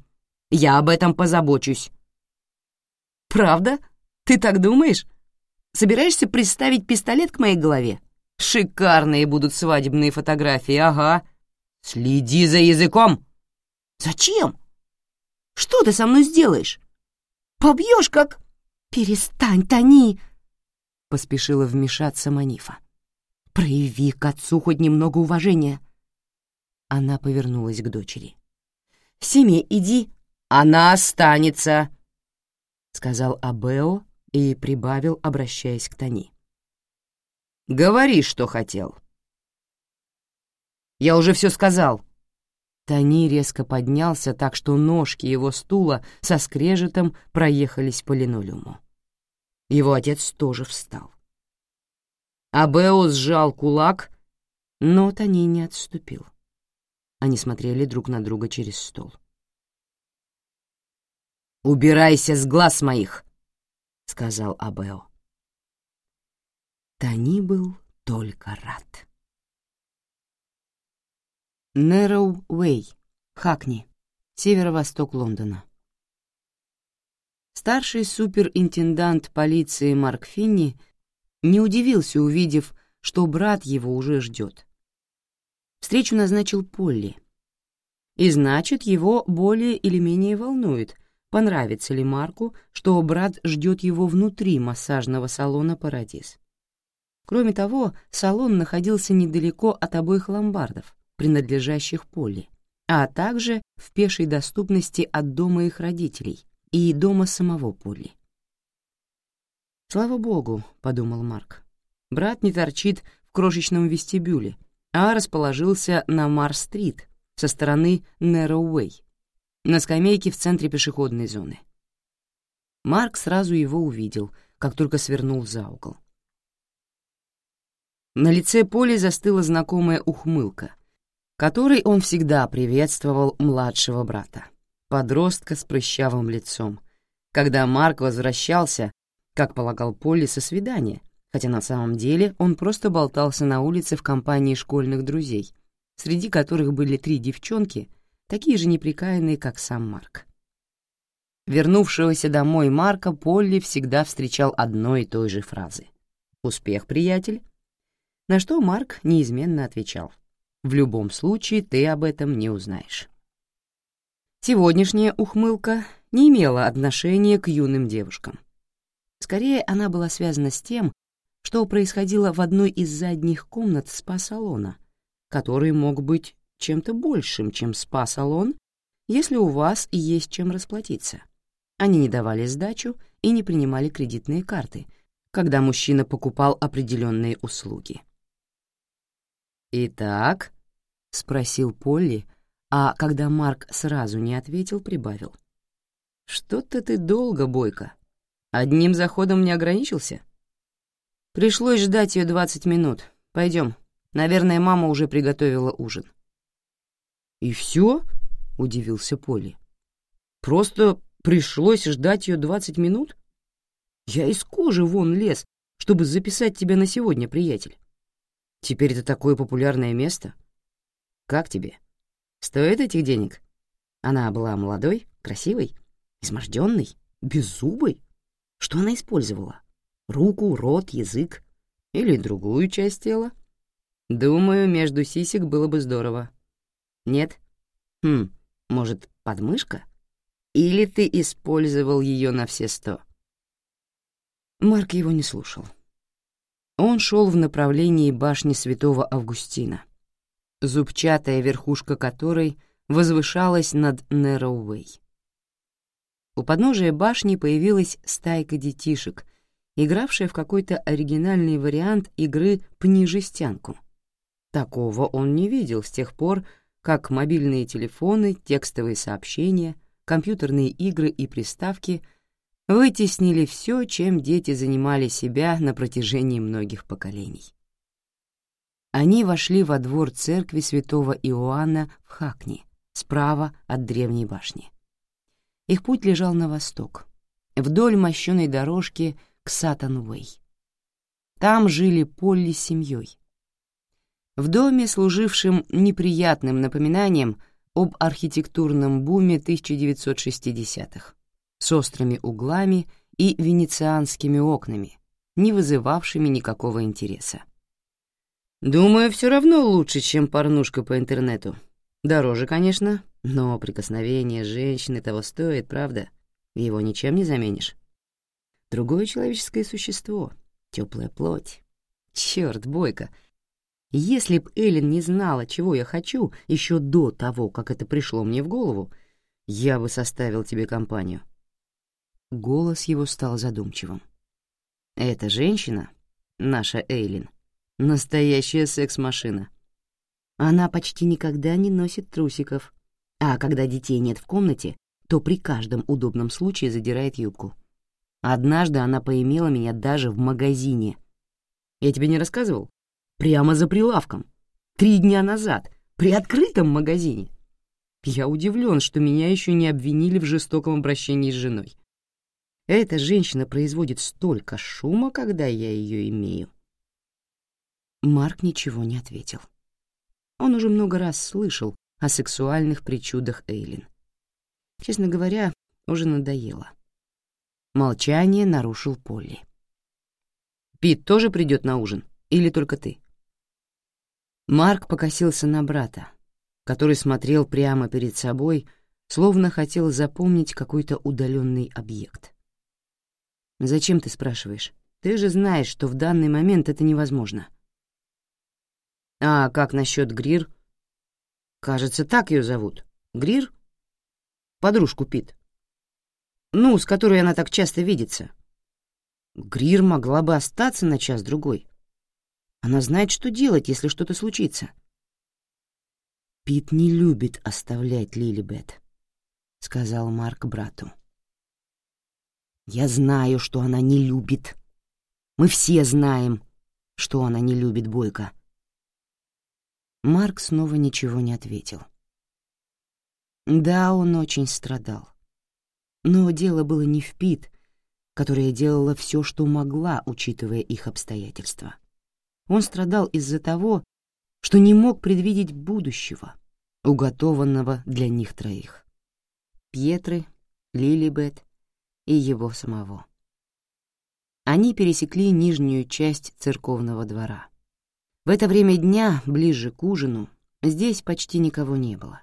Я об этом позабочусь». «Правда? Ты так думаешь?» Собираешься приставить пистолет к моей голове? Шикарные будут свадебные фотографии, ага. Следи за языком. Зачем? Что ты со мной сделаешь? Побьешь как... Перестань, Тони! Поспешила вмешаться Манифа. Прояви к отцу хоть немного уважения. Она повернулась к дочери. «Семи, иди». «Она останется», — сказал Абео, и прибавил, обращаясь к Тони. «Говори, что хотел». «Я уже все сказал». Тони резко поднялся так, что ножки его стула со скрежетом проехались по линолеуму. Его отец тоже встал. Абео сжал кулак, но Тони не отступил. Они смотрели друг на друга через стол. «Убирайся с глаз моих!» — сказал Абео. Тони был только рад. Нэроу Уэй, Хакни, северо-восток Лондона. Старший суперинтендант полиции Марк Финни не удивился, увидев, что брат его уже ждет. Встречу назначил Полли. И значит, его более или менее волнует, понравится ли Марку, что брат ждет его внутри массажного салона «Парадис». Кроме того, салон находился недалеко от обоих ломбардов, принадлежащих Полли, а также в пешей доступности от дома их родителей и дома самого Полли. «Слава богу», — подумал Марк, — «брат не торчит в крошечном вестибюле, а расположился на Мар-стрит со стороны Нэроуэй, на скамейке в центре пешеходной зоны. Марк сразу его увидел, как только свернул за угол. На лице Поли застыла знакомая ухмылка, которой он всегда приветствовал младшего брата, подростка с прыщавым лицом, когда Марк возвращался, как полагал Полли, со свидания, хотя на самом деле он просто болтался на улице в компании школьных друзей, среди которых были три девчонки — такие же неприкаянные, как сам Марк. Вернувшегося домой Марка Полли всегда встречал одной и той же фразой. «Успех, приятель?» На что Марк неизменно отвечал. «В любом случае ты об этом не узнаешь». Сегодняшняя ухмылка не имела отношения к юным девушкам. Скорее, она была связана с тем, что происходило в одной из задних комнат спа-салона, который мог быть чем-то большим, чем спа-салон, если у вас есть чем расплатиться. Они не давали сдачу и не принимали кредитные карты, когда мужчина покупал определенные услуги. «Итак?» — спросил Полли, а когда Марк сразу не ответил, прибавил. «Что-то ты долго, Бойко. Одним заходом не ограничился?» «Пришлось ждать ее двадцать минут. Пойдем. Наверное, мама уже приготовила ужин». «И все?» — удивился Поли. «Просто пришлось ждать ее двадцать минут? Я из кожи вон лез, чтобы записать тебя на сегодня, приятель. Теперь это такое популярное место. Как тебе? Стоит этих денег? Она была молодой, красивой, изможденной, беззубой. Что она использовала? Руку, рот, язык или другую часть тела? Думаю, между сисек было бы здорово. Нет? Хм, может, подмышка? Или ты использовал ее на все сто? Марк его не слушал. Он шел в направлении башни святого Августина, зубчатая верхушка которой возвышалась над Нэроуэй. У подножия башни появилась стайка детишек, игравшая в какой-то оригинальный вариант игры «Пни-жестянку». Такого он не видел с тех пор, как мобильные телефоны, текстовые сообщения, компьютерные игры и приставки — вытеснили все, чем дети занимали себя на протяжении многих поколений. Они вошли во двор церкви святого Иоанна в Хакни, справа от древней башни. Их путь лежал на восток, вдоль мощеной дорожки к Сатанвей. Там жили Полли с семьей. В доме, служившем неприятным напоминанием об архитектурном буме 1960-х с острыми углами и венецианскими окнами, не вызывавшими никакого интереса. «Думаю, все равно лучше, чем порнушка по интернету. Дороже, конечно, но прикосновение женщины того стоит, правда? Его ничем не заменишь. Другое человеческое существо, теплая плоть. Черт, Бойко, если б Эллен не знала, чего я хочу, еще до того, как это пришло мне в голову, я бы составил тебе компанию. Голос его стал задумчивым. «Эта женщина, наша Эйлин, настоящая секс-машина. Она почти никогда не носит трусиков, а когда детей нет в комнате, то при каждом удобном случае задирает юбку. Однажды она поимела меня даже в магазине. Я тебе не рассказывал? Прямо за прилавком. Три дня назад, при открытом магазине. Я удивлен, что меня еще не обвинили в жестоком обращении с женой. Эта женщина производит столько шума, когда я ее имею. Марк ничего не ответил. Он уже много раз слышал о сексуальных причудах Эйлин. Честно говоря, уже надоело. Молчание нарушил Полли. «Пит тоже придет на ужин? Или только ты?» Марк покосился на брата, который смотрел прямо перед собой, словно хотел запомнить какой-то удаленный объект. «Зачем ты спрашиваешь? Ты же знаешь, что в данный момент это невозможно». «А как насчет Грир?» «Кажется, так ее зовут. Грир?» «Подружку Пит. Ну, с которой она так часто видится. Грир могла бы остаться на час-другой. Она знает, что делать, если что-то случится». «Пит не любит оставлять Лилибет», — сказал Марк брату. Я знаю, что она не любит. Мы все знаем, что она не любит Бойко. Марк снова ничего не ответил. Да, он очень страдал. Но дело было не в Пит, которая делала все, что могла, учитывая их обстоятельства. Он страдал из-за того, что не мог предвидеть будущего, уготованного для них троих. Пьетры, Лилибет и его самого. Они пересекли нижнюю часть церковного двора. В это время дня, ближе к ужину, здесь почти никого не было.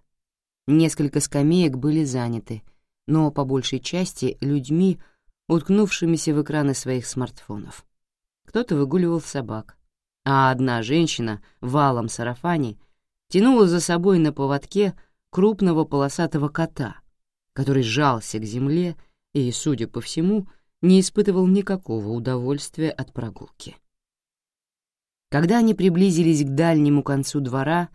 Несколько скамеек были заняты, но по большей части людьми, уткнувшимися в экраны своих смартфонов. Кто-то выгуливал собак, а одна женщина в валом сарафане тянула за собой на поводке крупного полосатого кота, который сжался к земле и, судя по всему, не испытывал никакого удовольствия от прогулки. Когда они приблизились к дальнему концу двора,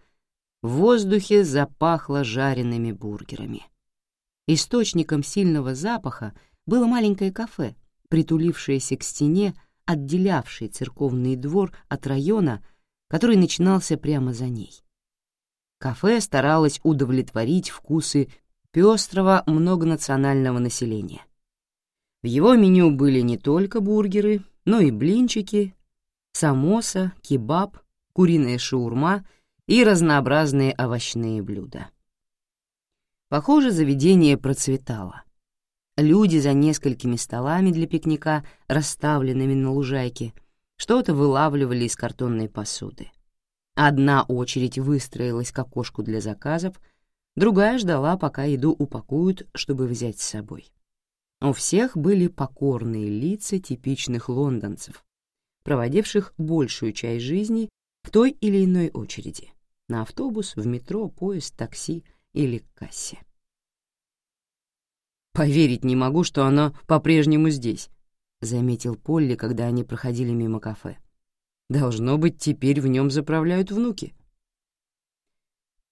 в воздухе запахло жареными бургерами. Источником сильного запаха было маленькое кафе, притулившееся к стене, отделявшей церковный двор от района, который начинался прямо за ней. Кафе старалось удовлетворить вкусы пестрого многонационального населения. В его меню были не только бургеры, но и блинчики, самоса, кебаб, куриная шаурма и разнообразные овощные блюда. Похоже, заведение процветало. Люди за несколькими столами для пикника, расставленными на лужайке, что-то вылавливали из картонной посуды. Одна очередь выстроилась к окошку для заказов, другая ждала, пока еду упакуют, чтобы взять с собой. У всех были покорные лица типичных лондонцев, проводивших большую часть жизни в той или иной очереди — на автобус, в метро, поезд, такси или кассе. «Поверить не могу, что оно по-прежнему здесь», — заметил Полли, когда они проходили мимо кафе. «Должно быть, теперь в нем заправляют внуки».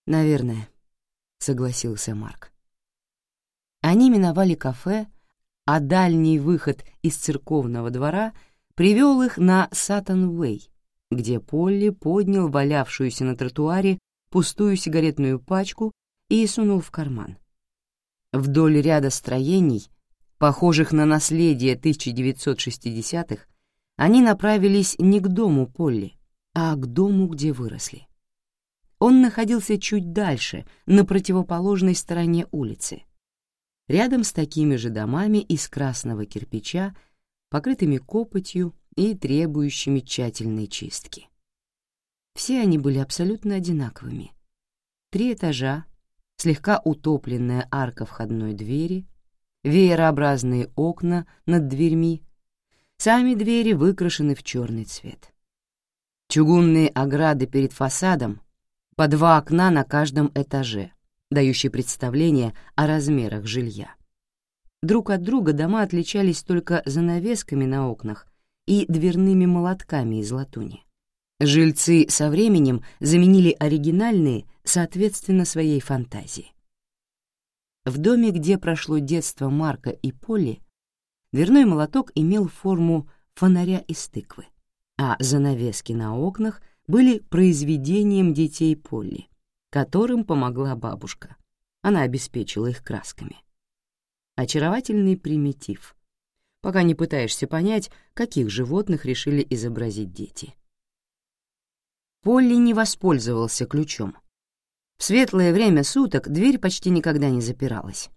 «Наверное», — согласился Марк. Они миновали кафе, а дальний выход из церковного двора привел их на Саттон-Уэй, где Полли поднял валявшуюся на тротуаре пустую сигаретную пачку и сунул в карман. Вдоль ряда строений, похожих на наследие 1960-х, они направились не к дому Полли, а к дому, где выросли. Он находился чуть дальше, на противоположной стороне улицы, рядом с такими же домами из красного кирпича, покрытыми копотью и требующими тщательной чистки. Все они были абсолютно одинаковыми. Три этажа, слегка утопленная арка входной двери, веерообразные окна над дверьми, сами двери выкрашены в черный цвет. Чугунные ограды перед фасадом, по два окна на каждом этаже, дающие представление о размерах жилья. Друг от друга дома отличались только занавесками на окнах и дверными молотками из латуни. Жильцы со временем заменили оригинальные, соответственно, своей фантазии. В доме, где прошло детство Марка и Полли, дверной молоток имел форму фонаря из тыквы, а занавески на окнах были произведением детей Полли, которым помогла бабушка. Она обеспечила их красками. Очаровательный примитив, пока не пытаешься понять, каких животных решили изобразить дети. Полли не воспользовался ключом. В светлое время суток дверь почти никогда не запиралась.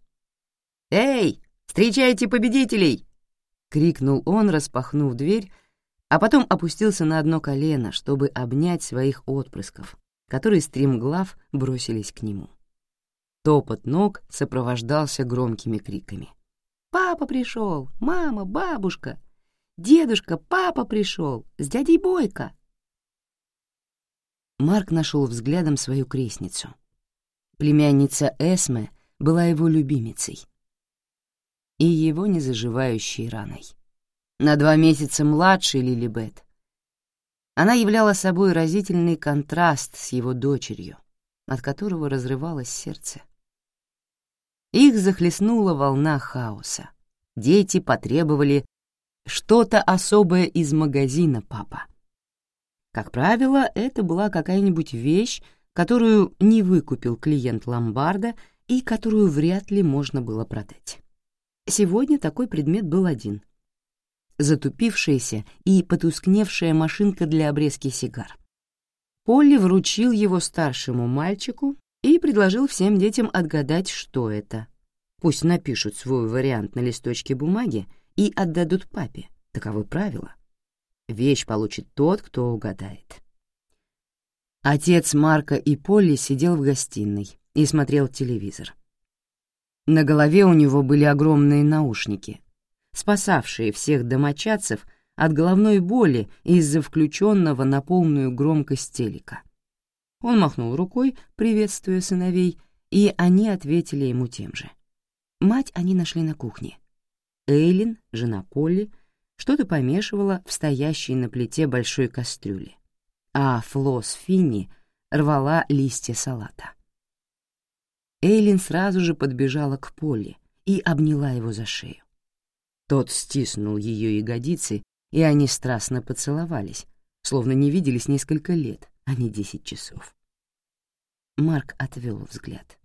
«Эй, встречайте победителей!» — крикнул он, распахнув дверь, а потом опустился на одно колено, чтобы обнять своих отпрысков, которые стремглав бросились к нему. Топот ног сопровождался громкими криками. «Папа пришел! Мама, бабушка! Дедушка, папа пришел! С дядей Бойко!» Марк нашел взглядом свою крестницу. Племянница Эсме была его любимицей и его незаживающей раной. На два месяца младше Лилибет. Она являла собой разительный контраст с его дочерью, от которого разрывалось сердце. Их захлестнула волна хаоса. Дети потребовали что-то особое из магазина, папа. Как правило, это была какая-нибудь вещь, которую не выкупил клиент ломбарда и которую вряд ли можно было продать. Сегодня такой предмет был один — затупившаяся и потускневшая машинка для обрезки сигар. Полли вручил его старшему мальчику и предложил всем детям отгадать, что это. Пусть напишут свой вариант на листочке бумаги и отдадут папе. Таковы правила. Вещь получит тот, кто угадает. Отец Марка и Полли сидел в гостиной и смотрел телевизор. На голове у него были огромные наушники, спасавшие всех домочадцев от головной боли из-за включенного на полную громкость телека. Он махнул рукой, приветствуя сыновей, и они ответили ему тем же. Мать они нашли на кухне. Эйлин, жена Полли, что-то помешивала в стоящей на плите большой кастрюле, а Флос Финни рвала листья салата. Эйлин сразу же подбежала к Полли и обняла его за шею. Тот стиснул ее ягодицы, и они страстно поцеловались, словно не виделись несколько лет, а не десять часов. Марк отвел взгляд.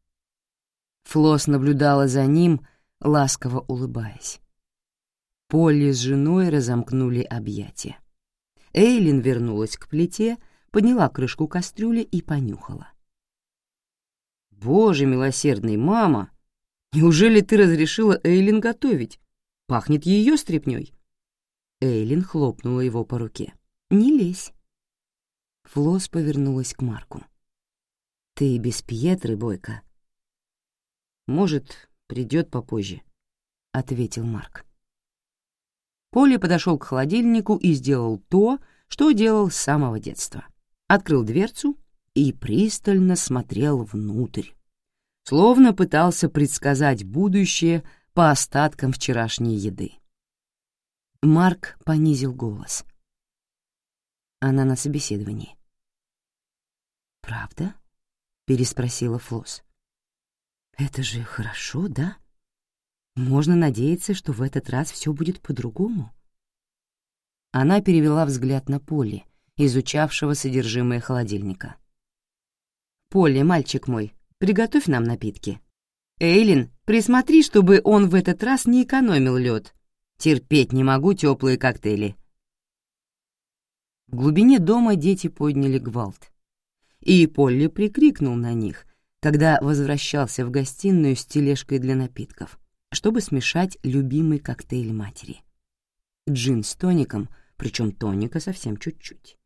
Флос наблюдала за ним, ласково улыбаясь. Полли с женой разомкнули объятия. Эйлин вернулась к плите, подняла крышку кастрюли и понюхала. «Боже милосердный, мама! Неужели ты разрешила Эйлин готовить? Пахнет ее стряпнёй!» Эйлин хлопнула его по руке. «Не лезь!» Флос повернулась к Марку. «Ты без Пьетры, Бойко?» «Может, придет попозже», — ответил Марк. Поли подошел к холодильнику и сделал то, что делал с самого детства. Открыл дверцу и пристально смотрел внутрь, словно пытался предсказать будущее по остаткам вчерашней еды. Марк понизил голос. Она на собеседовании. «Правда?» — переспросила Флосс. «Это же хорошо, да?» Можно надеяться, что в этот раз все будет по-другому. Она перевела взгляд на Полли, изучавшего содержимое холодильника. «Полли, мальчик мой, приготовь нам напитки. Эйлин, присмотри, чтобы он в этот раз не экономил лед. Терпеть не могу теплые коктейли». В глубине дома дети подняли гвалт. И Полли прикрикнул на них, когда возвращался в гостиную с тележкой для напитков чтобы смешать любимый коктейль матери. Джин с тоником, причем тоника совсем чуть-чуть.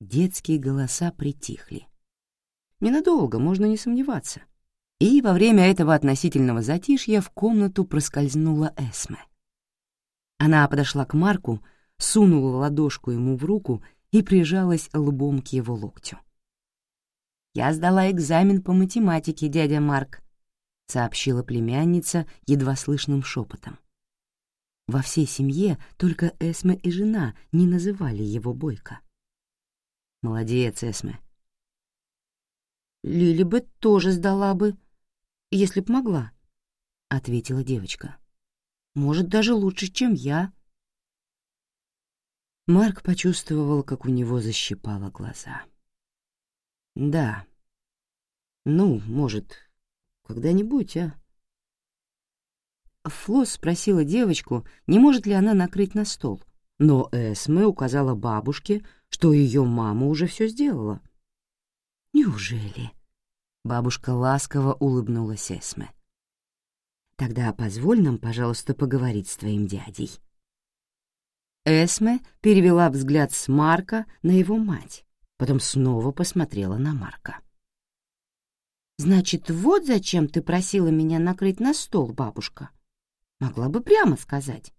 Детские голоса притихли. Ненадолго, можно не сомневаться. И во время этого относительного затишья в комнату проскользнула Эсме. Она подошла к Марку, сунула ладошку ему в руку и прижалась лбом к его локтю. «Я сдала экзамен по математике, дядя Марк», — сообщила племянница едва слышным шепотом. Во всей семье только Эсме и жена не называли его Бойко. «Молодец, Эсме». «Лили бы тоже сдала бы, если б могла», — ответила девочка. «Может, даже лучше, чем я». Марк почувствовал, как у него защипало глаза. «Да. Ну, может, когда-нибудь, а?» Флосс спросила девочку, не может ли она накрыть на стол, но Эсме указала бабушке, что ее мама уже все сделала. «Неужели?» Бабушка ласково улыбнулась Эсме. «Тогда позволь нам, пожалуйста, поговорить с твоим дядей». Эсме перевела взгляд с Марка на его мать, потом снова посмотрела на Марка. Значит, вот зачем ты просила меня накрыть на стол, бабушка. Могла бы прямо сказать.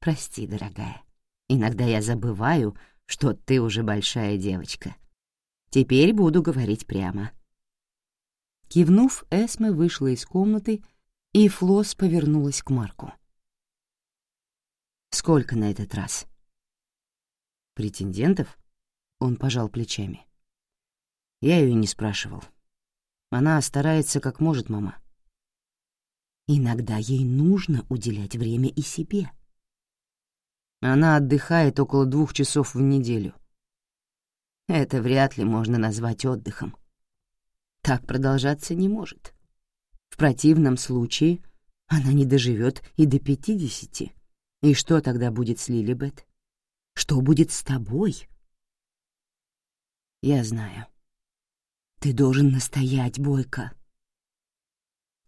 Прости, дорогая. Иногда я забываю, что ты уже большая девочка. Теперь буду говорить прямо. Кивнув, Эсме вышла из комнаты, и Флос повернулась к Марку. «Сколько на этот раз?» «Претендентов?» — он пожал плечами. Я ее не спрашивал. Она старается как может, мама. Иногда ей нужно уделять время и себе. Она отдыхает около двух часов в неделю. Это вряд ли можно назвать отдыхом. Так продолжаться не может. В противном случае она не доживет и до пятидесяти. И что тогда будет с Лилибет? Что будет с тобой? Я знаю. Ты должен настоять, Бойко.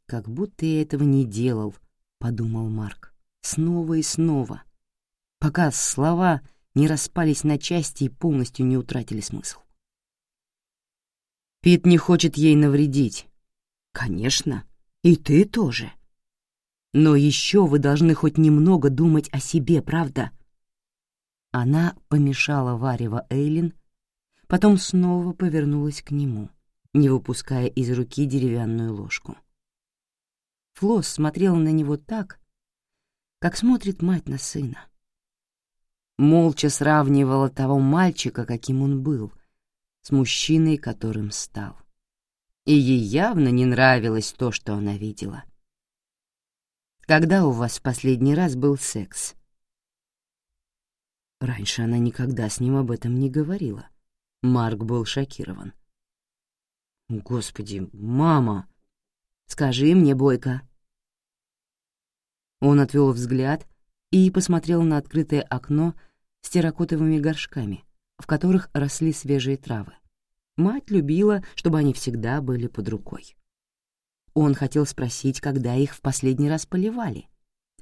Как будто я этого не делал, подумал Марк, снова и снова, пока слова не распались на части и полностью не утратили смысл. Пит не хочет ей навредить. Конечно, и ты тоже. Но еще вы должны хоть немного думать о себе, правда? Она помешала варево Эйлин, потом снова повернулась к нему не выпуская из руки деревянную ложку. Флосс смотрела на него так, как смотрит мать на сына. Молча сравнивала того мальчика, каким он был, с мужчиной, которым стал. И ей явно не нравилось то, что она видела. «Когда у вас в последний раз был секс?» Раньше она никогда с ним об этом не говорила. Марк был шокирован. Господи, мама! Скажи мне, Бойко. Он отвел взгляд и посмотрел на открытое окно с терракотовыми горшками, в которых росли свежие травы. Мать любила, чтобы они всегда были под рукой. Он хотел спросить, когда их в последний раз поливали.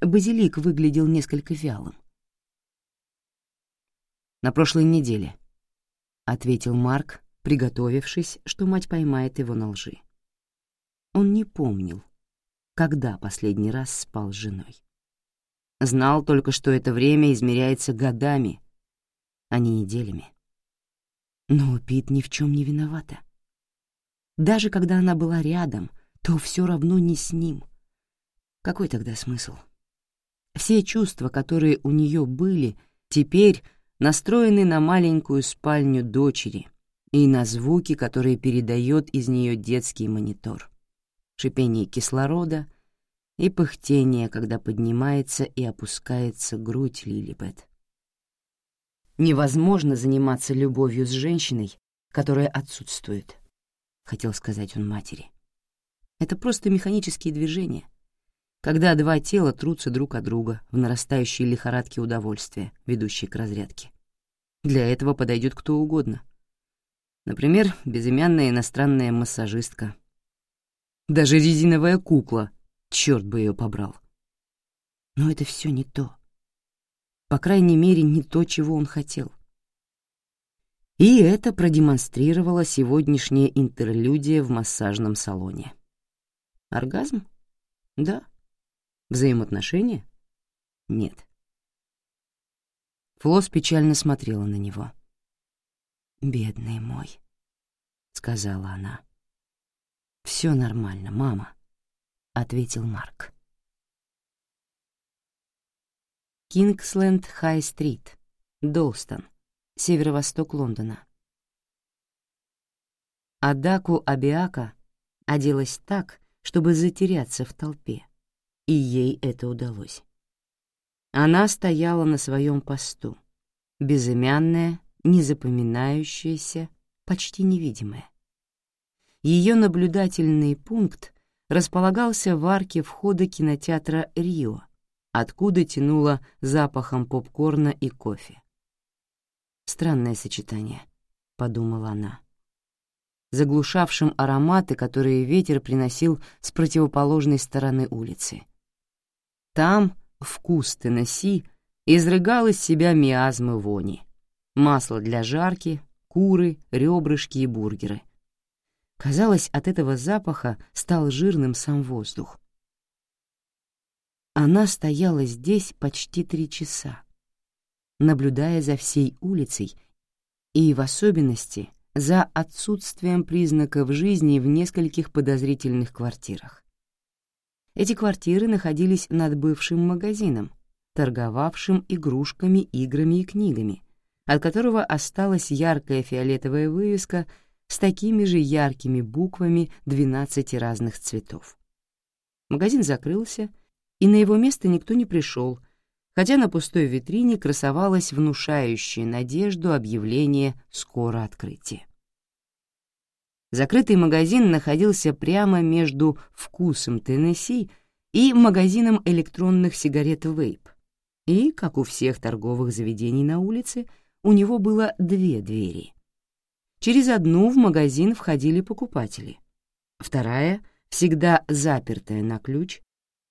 Базилик выглядел несколько вялым. «На прошлой неделе», — ответил Марк, приготовившись, что мать поймает его на лжи. Он не помнил, когда последний раз спал с женой. Знал только, что это время измеряется годами, а не неделями. Но Пит ни в чем не виновата. Даже когда она была рядом, то все равно не с ним. Какой тогда смысл? Все чувства, которые у нее были, теперь настроены на маленькую спальню дочери и на звуки, которые передает из нее детский монитор. Шипение кислорода и пыхтение, когда поднимается и опускается грудь Лилипет. Невозможно заниматься любовью с женщиной, которая отсутствует, — хотел сказать он матери. Это просто механические движения, когда два тела трутся друг от друга в нарастающей лихорадке удовольствия, ведущей к разрядке. Для этого подойдет кто угодно. Например, безымянная иностранная массажистка. Даже резиновая кукла, черт бы ее побрал. Но это все не то. По крайней мере, не то, чего он хотел. И это продемонстрировала сегодняшняя интерлюдия в массажном салоне. Оргазм? Да. Взаимоотношения? Нет. Флос печально смотрела на него. «Бедный мой», — сказала она. «Все нормально, мама», — ответил Марк. Кингсленд Хай-стрит, Долстон, северо-восток Лондона. Адаку Абиака оделась так, чтобы затеряться в толпе, и ей это удалось. Она стояла на своем посту, безымянная, незапоминающаяся, почти невидимая. Ее наблюдательный пункт располагался в арке входа кинотеатра «Рио», откуда тянуло запахом попкорна и кофе. «Странное сочетание», — подумала она. Заглушавшим ароматы, которые ветер приносил с противоположной стороны улицы. Там, вкус Теннесси, изрыгал из себя миазмы вони. Масло для жарки, куры, ребрышки и бургеры. Казалось, от этого запаха стал жирным сам воздух. Она стояла здесь почти три часа, наблюдая за всей улицей и, в особенности, за отсутствием признаков жизни в нескольких подозрительных квартирах. Эти квартиры находились над бывшим магазином, торговавшим игрушками, играми и книгами, от которого осталась яркая фиолетовая вывеска с такими же яркими буквами 12 разных цветов. Магазин закрылся, и на его место никто не пришел, хотя на пустой витрине красовалось внушающее надежду объявление «Скоро открытие». Закрытый магазин находился прямо между «Вкусом Теннесси» и магазином электронных сигарет «Вейп». И, как у всех торговых заведений на улице, у него было две двери. Через одну в магазин входили покупатели. Вторая, всегда запертая на ключ,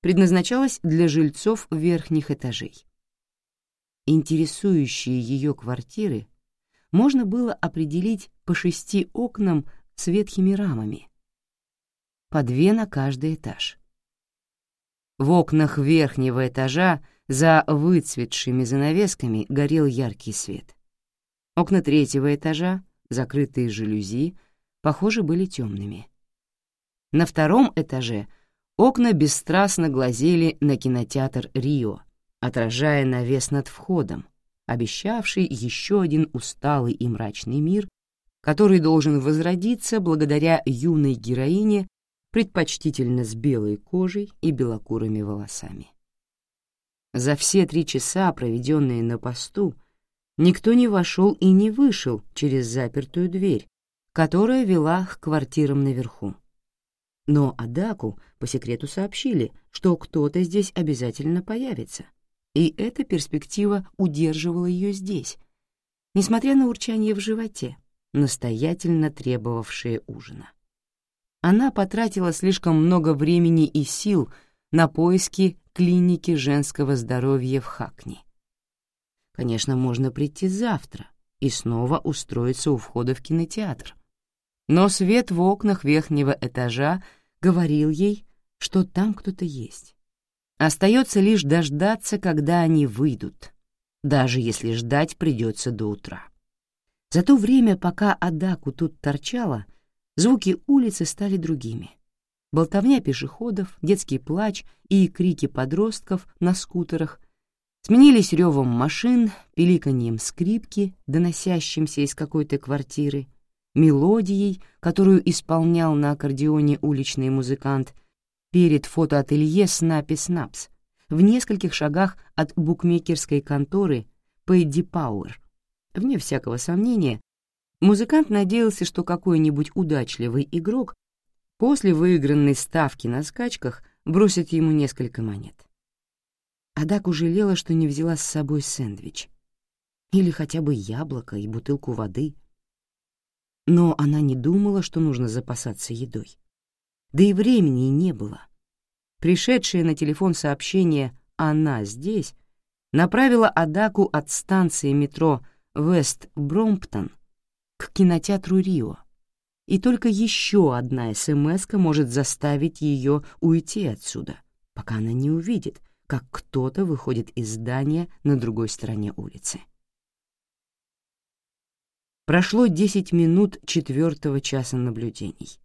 предназначалась для жильцов верхних этажей. Интересующие ее квартиры можно было определить по шести окнам с ветхими рамами, по две на каждый этаж. В окнах верхнего этажа за выцветшими занавесками горел яркий свет. Окна третьего этажа, закрытые жалюзи, похоже, были темными. На втором этаже — Окна бесстрастно глазели на кинотеатр «Рио», отражая навес над входом, обещавший еще один усталый и мрачный мир, который должен возродиться благодаря юной героине, предпочтительно с белой кожей и белокурыми волосами. За все три часа, проведенные на посту, никто не вошел и не вышел через запертую дверь, которая вела к квартирам наверху. Но Адаку по секрету сообщили, что кто-то здесь обязательно появится, и эта перспектива удерживала ее здесь, несмотря на урчание в животе, настоятельно требовавшее ужина. Она потратила слишком много времени и сил на поиски клиники женского здоровья в Хакни. Конечно, можно прийти завтра и снова устроиться у входа в кинотеатр. Но свет в окнах верхнего этажа говорил ей, что там кто-то есть. Остается лишь дождаться, когда они выйдут, даже если ждать придется до утра. За то время, пока Адаку тут торчала, звуки улицы стали другими. Болтовня пешеходов, детский плач и крики подростков на скутерах сменились ревом машин, пиликаньем скрипки, доносящимся из какой-то квартиры, мелодией, которую исполнял на аккордеоне уличный музыкант — перед фотоателье Снапи Снапс в нескольких шагах от букмекерской конторы Пэдди Пауэр. Вне всякого сомнения, музыкант надеялся, что какой-нибудь удачливый игрок после выигранной ставки на скачках бросит ему несколько монет. Адаку жалела, что не взяла с собой сэндвич. Или хотя бы яблоко и бутылку воды. Но она не думала, что нужно запасаться едой да и времени не было. Пришедшее на телефон сообщение «Она здесь» направила Адаку от станции метро Вест-Бромптон к кинотеатру «Рио», и только еще одна смс может заставить ее уйти отсюда, пока она не увидит, как кто-то выходит из здания на другой стороне улицы. Прошло 10 минут четвертого часа наблюдений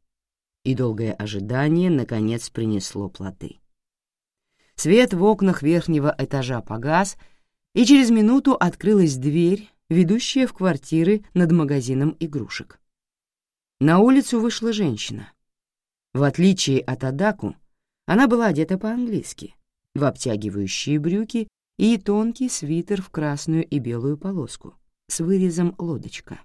и долгое ожидание, наконец, принесло плоды. Свет в окнах верхнего этажа погас, и через минуту открылась дверь, ведущая в квартиры над магазином игрушек. На улицу вышла женщина. В отличие от Адаку, она была одета по-английски, в обтягивающие брюки и тонкий свитер в красную и белую полоску с вырезом лодочка.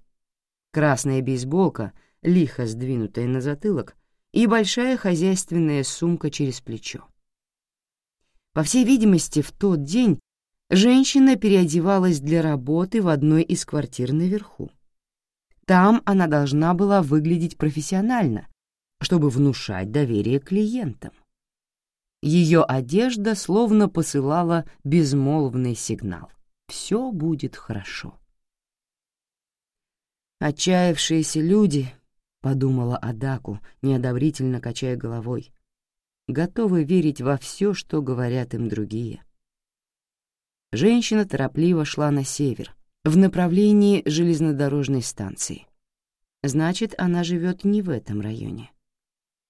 Красная бейсболка, лихо сдвинутая на затылок, и большая хозяйственная сумка через плечо. По всей видимости, в тот день женщина переодевалась для работы в одной из квартир наверху. Там она должна была выглядеть профессионально, чтобы внушать доверие клиентам. Ее одежда словно посылала безмолвный сигнал. Все будет хорошо. Отчаявшиеся люди подумала Адаку, неодобрительно качая головой, готовы верить во все, что говорят им другие. Женщина торопливо шла на север, в направлении железнодорожной станции. Значит, она живет не в этом районе.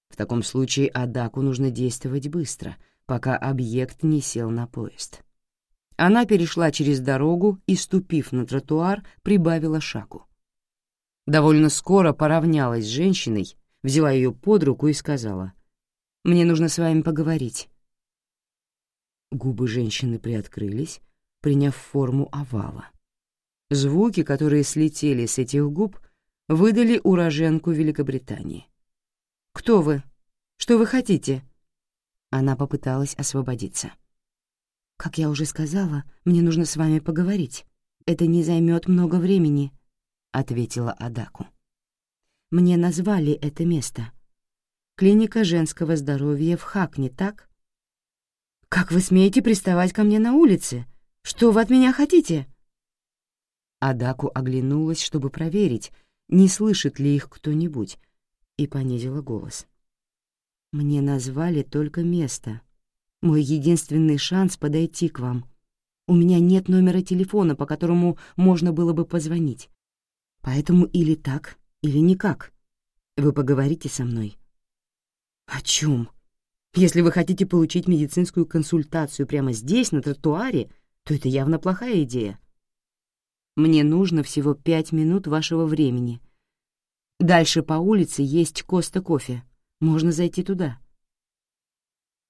В таком случае Адаку нужно действовать быстро, пока объект не сел на поезд. Она перешла через дорогу и, ступив на тротуар, прибавила шагу довольно скоро поравнялась с женщиной, взяла ее под руку и сказала, «Мне нужно с вами поговорить». Губы женщины приоткрылись, приняв форму овала. Звуки, которые слетели с этих губ, выдали уроженку Великобритании. «Кто вы? Что вы хотите?» Она попыталась освободиться. «Как я уже сказала, мне нужно с вами поговорить. Это не займет много времени», ответила Адаку. Мне назвали это место. Клиника женского здоровья в Хакне, так? Как вы смеете приставать ко мне на улице? Что вы от меня хотите? Адаку оглянулась, чтобы проверить, не слышит ли их кто-нибудь, и понизила голос. Мне назвали только место. Мой единственный шанс подойти к вам. У меня нет номера телефона, по которому можно было бы позвонить. Поэтому или так, или никак. Вы поговорите со мной. О чем? Если вы хотите получить медицинскую консультацию прямо здесь, на тротуаре, то это явно плохая идея. Мне нужно всего пять минут вашего времени. Дальше по улице есть Коста кофе. Можно зайти туда.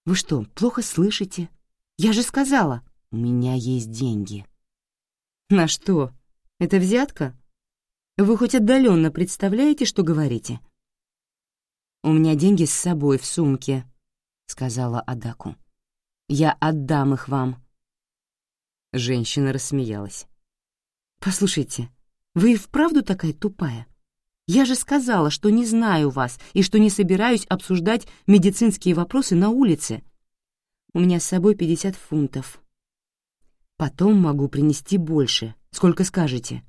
Вы что, плохо слышите? Я же сказала, у меня есть деньги. На что? Это взятка? Вы хоть отдаленно представляете, что говорите?» «У меня деньги с собой в сумке», — сказала Адаку. «Я отдам их вам». Женщина рассмеялась. «Послушайте, вы и вправду такая тупая? Я же сказала, что не знаю вас и что не собираюсь обсуждать медицинские вопросы на улице. У меня с собой 50 фунтов. Потом могу принести больше, сколько скажете».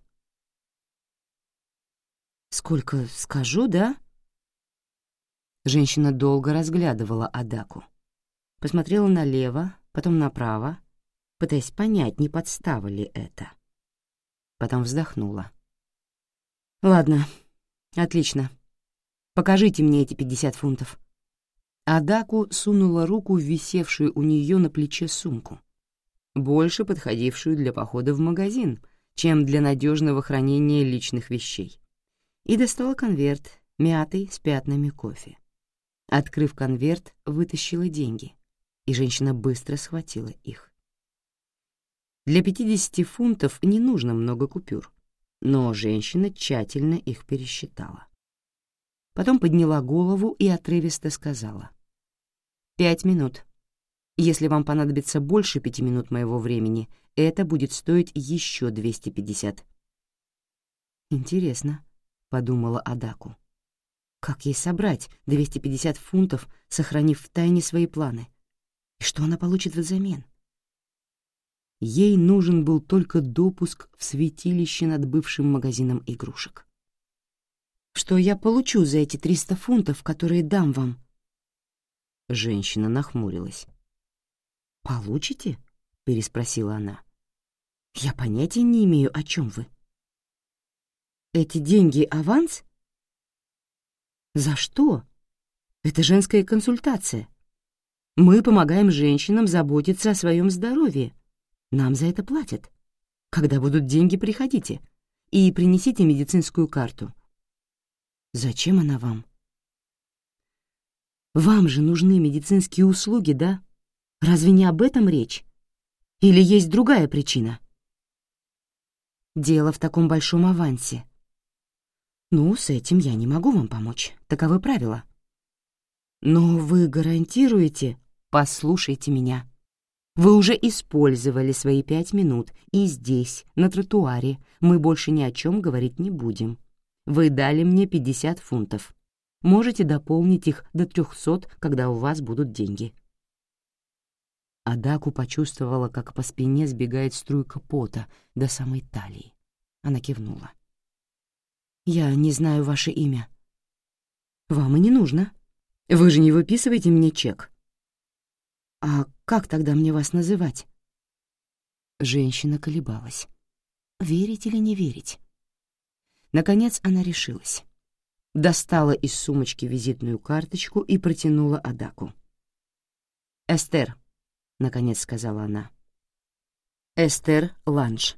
«Сколько скажу, да?» Женщина долго разглядывала Адаку. Посмотрела налево, потом направо, пытаясь понять, не подстава ли это. Потом вздохнула. «Ладно, отлично. Покажите мне эти пятьдесят фунтов». Адаку сунула руку в висевшую у нее на плече сумку, больше подходившую для похода в магазин, чем для надежного хранения личных вещей, и достала конверт, мятый, с пятнами кофе. Открыв конверт, вытащила деньги, и женщина быстро схватила их. Для 50 фунтов не нужно много купюр, но женщина тщательно их пересчитала. Потом подняла голову и отрывисто сказала. «Пять минут. Если вам понадобится больше пяти минут моего времени, это будет стоить еще 250». «Интересно», — подумала Адаку. Как ей собрать 250 фунтов, сохранив в тайне свои планы? И что она получит взамен? Ей нужен был только допуск в святилище над бывшим магазином игрушек. «Что я получу за эти 300 фунтов, которые дам вам?» Женщина нахмурилась. «Получите?» — переспросила она. «Я понятия не имею, о чем вы». «Эти деньги — аванс?» За что? Это женская консультация. Мы помогаем женщинам заботиться о своем здоровье. Нам за это платят. Когда будут деньги, приходите и принесите медицинскую карту. Зачем она вам? Вам же нужны медицинские услуги, да? Разве не об этом речь? Или есть другая причина? Дело в таком большом авансе. «Ну, с этим я не могу вам помочь. Таковы правила». «Но вы гарантируете...» «Послушайте меня. Вы уже использовали свои пять минут, и здесь, на тротуаре, мы больше ни о чем говорить не будем. Вы дали мне 50 фунтов. Можете дополнить их до 300, когда у вас будут деньги». Адаку почувствовала, как по спине сбегает струйка пота до самой талии. Она кивнула. Я не знаю ваше имя. Вам и не нужно. Вы же не выписываете мне чек. А как тогда мне вас называть? Женщина колебалась. Верить или не верить? Наконец она решилась. Достала из сумочки визитную карточку и протянула Адаку. «Эстер», — наконец сказала она. «Эстер Ланж».